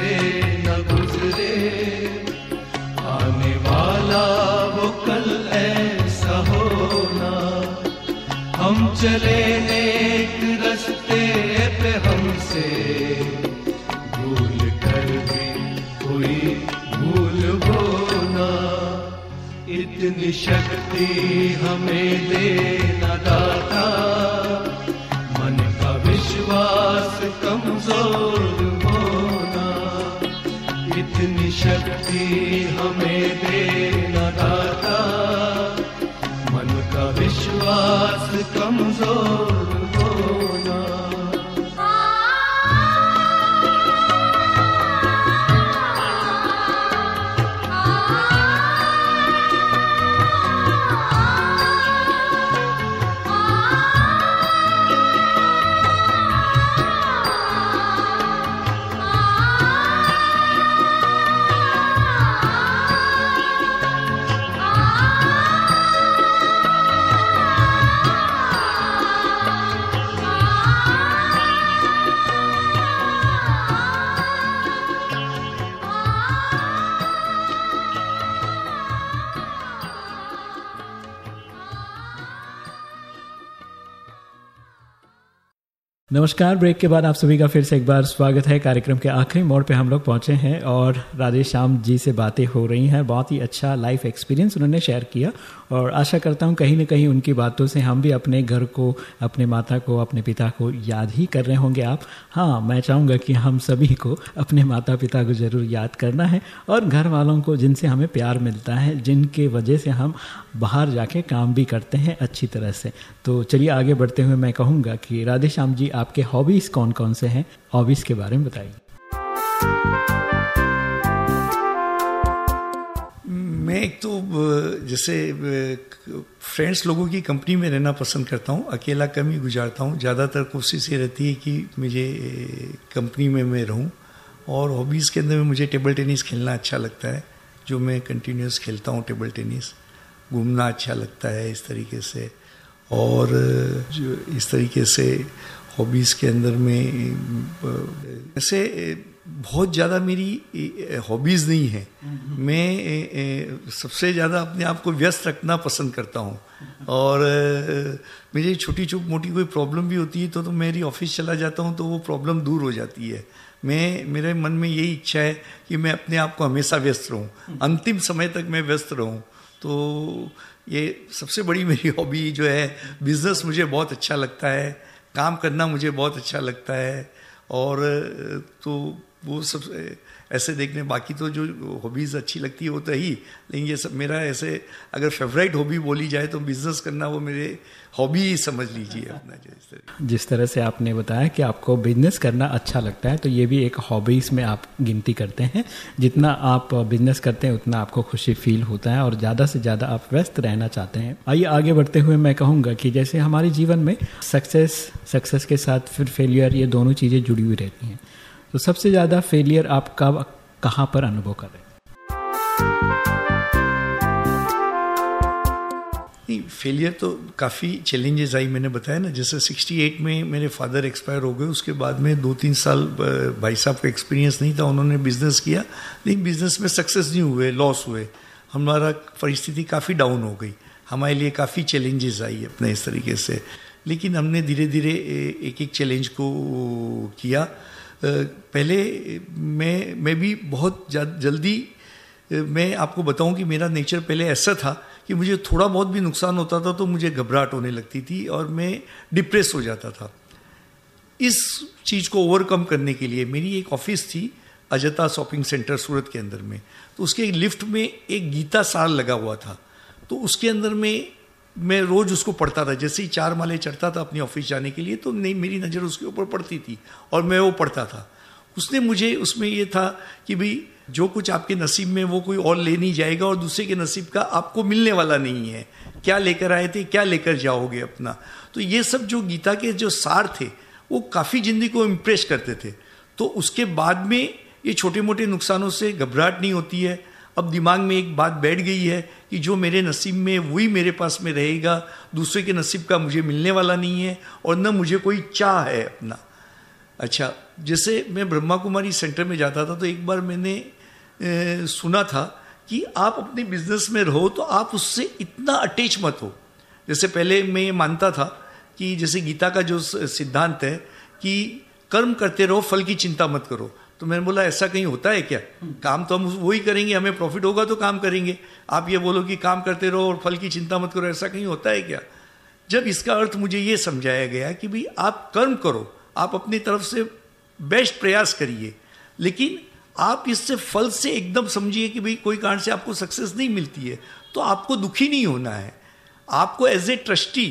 फिर न गुजरे। आने वाला वो कल ऐसा होना। हम चले नेक रस्ते पे हमसे। भूल कर भी कोई भूल होना। इतनी शक्ति हमें देना दाता। शक्ति हमें देना दाता। मन का विश्वास कमज़ोर नमस्कार ब्रेक के बाद आप सभी का फिर से एक बार स्वागत है कार्यक्रम के आखिरी मोड़ पे हम लोग पहुँचे हैं और राधेश श्याम जी से बातें हो रही हैं। बहुत ही अच्छा लाइफ एक्सपीरियंस उन्होंने शेयर किया और आशा करता हूँ कहीं ना कहीं उनकी बातों से हम भी अपने घर को, अपने माता को, अपने पिता को याद ही कर रहे होंगे आप। हाँ मैं चाहूँगा कि हम सभी को अपने माता पिता को ज़रूर याद करना है और घर वालों को जिनसे हमें प्यार मिलता है, जिनके वजह से हम बाहर जाके काम भी करते हैं अच्छी तरह से। तो चलिए आगे बढ़ते हुए मैं कहूँगा कि राधे श्याम जी आपके हॉबीज़ कौन कौन से हैं? हॉबीज़ के बारे में बताइए। मैं एक तो जैसे फ्रेंड्स लोगों की कंपनी में रहना पसंद करता हूँ, अकेला कम ही गुजारता हूँ। ज़्यादातर कोशिश ये रहती है कि मुझे कंपनी में मैं रहूँ और हॉबीज़ के अंदर में मुझे टेबल टेनिस खेलना अच्छा लगता है, जो मैं कंटिन्यूस खेलता हूँ टेबल टेनिस घूमना अच्छा लगता है इस तरीके से और जो इस तरीके से हॉबीज़ के अंदर में ऐसे बहुत ज़्यादा मेरी हॉबीज़ नहीं है। मैं सबसे ज़्यादा अपने आप को व्यस्त रखना पसंद करता हूँ। और मुझे छोटी छोटी मोटी कोई प्रॉब्लम भी होती है तो तो मेरी ऑफ़िस चला जाता हूँ तो वो प्रॉब्लम दूर हो जाती है। मैं मेरे मन में यही इच्छा है कि मैं अपने आप को हमेशा व्यस्त रहूँ। अंतिम समय तक मैं व्यस्त रहूँ। तो ये सबसे बड़ी मेरी हॉबी जो है बिज़नेस मुझे बहुत अच्छा लगता है। काम करना मुझे बहुत अच्छा लगता है और तो वो सब ऐसे देखने, बाकी तो जो हॉबीज़ अच्छी लगती है वो तो ही लेकिन ये सब मेरा ऐसे, अगर फेवरेट हॉबी बोली जाए तो बिज़नेस करना वो मेरे हॉबी ही समझ लीजिए अपना जो इस तरह। जिस तरह से आपने बताया कि आपको बिज़नेस करना अच्छा लगता है तो ये भी एक हॉबीज़ में आप गिनती करते हैं। जितना आप बिज़नेस करते हैं, उतना आपको खुशी फील होता है और ज़्यादा से ज़्यादा आप व्यस्त रहना चाहते हैं। आइए आगे बढ़ते हुए मैं कहूँगा कि जैसे हमारे जीवन में सक्सेस सक्सेस के साथ फिर फेलियर ये दोनों चीज़ें जुड़ी हुई रहती हैं। तो सबसे ज़्यादा फेलियर आप कब, कहाँ पर अनुभव कर रहे हैं? नहीं फेलियर तो काफ़ी चैलेंजेस आई, मैंने बताया ना। जैसे 68 में मेरे फादर एक्सपायर हो गए, उसके बाद में दो तीन साल भाई साहब का एक्सपीरियंस नहीं था, उन्होंने बिज़नेस किया, लेकिन बिज़नेस में सक्सेस नहीं हुए लॉस हुए। हमारा परिस्थिति काफ़ी डाउन हो गई। हमारे लिए काफ़ी चैलेंजेस आई अपने इस तरीके से। लेकिन हमने धीरे धीरे एक एक चैलेंज को किया। पहले मैं मैं भी बहुत जल्दी मैं आपको बताऊँ कि मेरा नेचर पहले ऐसा था कि मुझे थोड़ा बहुत भी नुकसान होता था तो मुझे घबराहट होने लगती थी और मैं डिप्रेस हो जाता था। इस चीज़ को ओवरकम करने के लिए मेरी एक ऑफ़िस थी अजता शॉपिंग सेंटर सूरत के अंदर में। तो उसके लिफ्ट में एक गीता सार लगा हुआ था। तो उसके अंदर में मैं रोज उसको पढ़ता था। जैसे ही चार माले चढ़ता था अपनी ऑफ़िस जाने के लिए तो नहीं, मेरी नज़र उसके ऊपर पड़ती थी और मैं वो पढ़ता था। उसने मुझे, उसमें ये था कि भाई, जो कुछ आपके नसीब में वो कोई और ले नहीं जाएगा और दूसरे के नसीब का आपको मिलने वाला नहीं है। क्या लेकर आए थे, क्या लेकर जाओगे अपना? तो ये सब जो गीता के जो सार थे, वो काफ़ी ज़िंदगी को इम्प्रेस करते थे। तो उसके बाद में ये छोटे मोटे नुकसानों से घबराहट नहीं होती है अब दिमाग में एक बात बैठ गई है कि जो मेरे नसीब में वही मेरे पास में रहेगा दूसरे के नसीब का मुझे मिलने वाला नहीं है और न मुझे कोई चाह है अपना। अच्छा जैसे मैं ब्रह्मा कुमारी सेंटर में जाता था तो एक बार मैंने ए, सुना था कि आप अपने बिज़नेस में रहो तो आप उससे इतना अटैच मत हो। जैसे पहले मैं ये मानता था कि जैसे गीता का जो सिद्धांत है कि कर्म करते रहो फल की चिंता मत करो। तो मैंने बोला ऐसा कहीं होता है क्या? काम तो हम वही करेंगे हमें प्रॉफिट होगा तो काम करेंगे। आप ये बोलो कि काम करते रहो और फल की चिंता मत करो ऐसा कहीं होता है क्या? जब इसका अर्थ मुझे ये समझाया गया कि भाई आप कर्म करो आप अपनी तरफ़ से बेस्ट प्रयास करिए लेकिन आप इससे फल से एकदम समझिए कि भाई कोई कारण से आपको सक्सेस नहीं मिलती है तो आपको दुखी नहीं होना है। आपको एज ए ट्रस्टी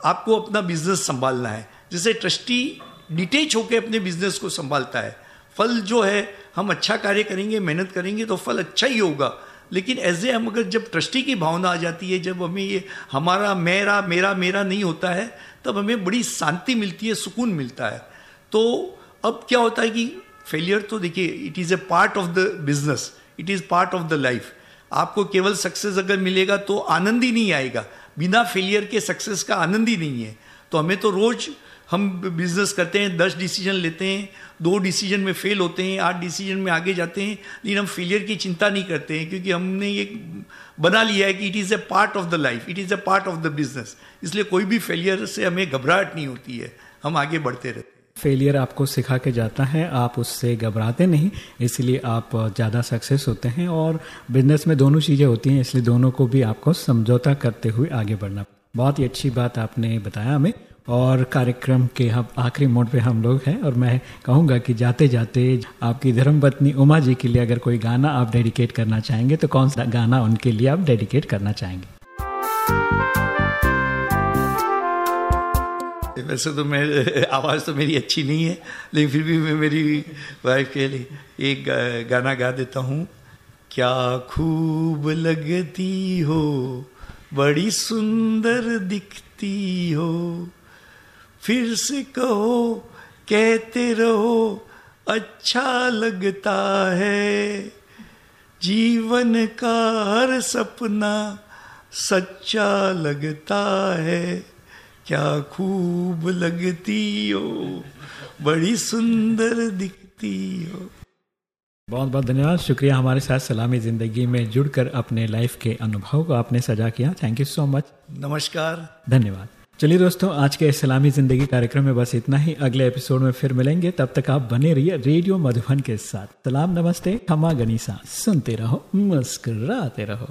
आपको अपना बिज़नेस संभालना है। जैसे ट्रस्टी डिटेच होकर अपने बिज़नेस को संभालता है फल जो है, हम अच्छा कार्य करेंगे, मेहनत करेंगे तो फल अच्छा ही होगा। लेकिन एज ए हम अगर जब ट्रस्टी की भावना आ जाती है, जब हमें ये, हमारा, मेरा मेरा मेरा नहीं होता है, तब हमें बड़ी शांति मिलती है, सुकून मिलता है। तो अब क्या होता है कि फेलियर तो देखिए it is a part of the business it is part of the life आपको केवल सक्सेस अगर मिलेगा तो आनंद ही नहीं आएगा। बिना फेलियर के सक्सेस का आनंद ही नहीं है। तो हमें तो रोज हम बिज़नेस करते हैं, दस डिसीज़न लेते हैं, दो डिसीज़न में फेल होते हैं, आठ डिसीज़न में आगे जाते हैं, लेकिन हम फेलियर की चिंता नहीं करते हैं, क्योंकि हमने ये बना लिया है कि it is a part of the life it is a part of the business इसलिए कोई भी फेलियर से हमें घबराहट नहीं होती है, हम आगे बढ़ते रहते हैं। फेलियर आपको सिखा के जाता है, आप उससे घबराते नहीं, इसलिए आप ज़्यादा सक्सेस होते हैं और बिज़नेस में दोनों चीज़ें होती हैं, इसलिए दोनों को भी आपको समझौता करते हुए आगे बढ़ना। बहुत ही अच्छी बात आपने बताया हमें। और कार्यक्रम के हम आखिरी मोड पे हम लोग हैं और मैं कहूँगा कि जाते जाते आपकी धर्मपत्नी उमा जी के लिए अगर कोई गाना आप डेडिकेट करना चाहेंगे तो कौन सा गाना उनके लिए आप डेडिकेट करना चाहेंगे? वैसे तो मैं, आवाज़ तो मेरी अच्छी नहीं है, लेकिन फिर भी मैं मेरी वाइफ के लिए एक गाना गा देता हूँ। क्या खूब लगती हो, बड़ी सुंदर दिखती हो फिर से कहो कहते रहो अच्छा लगता है। जीवन का हर सपना सच्चा लगता है। क्या खूब लगती हो बड़ी सुंदर दिखती हो। बहुत बहुत धन्यवाद। शुक्रिया हमारे साथ सलामी ज़िंदगी में जुड़कर अपने लाइफ के अनुभव को आपने सजा किया। थैंक यू सो मच नमस्कार। धन्यवाद। चलिए दोस्तों, आज के सलामी ज़िंदगी कार्यक्रम में बस इतना ही। अगले एपिसोड में फिर मिलेंगे। तब तक आप बने रहिए रेडियो मधुबन के साथ। सलाम, नमस्ते खमा गनीसा। सुनते रहो, मुस्कराते रहो।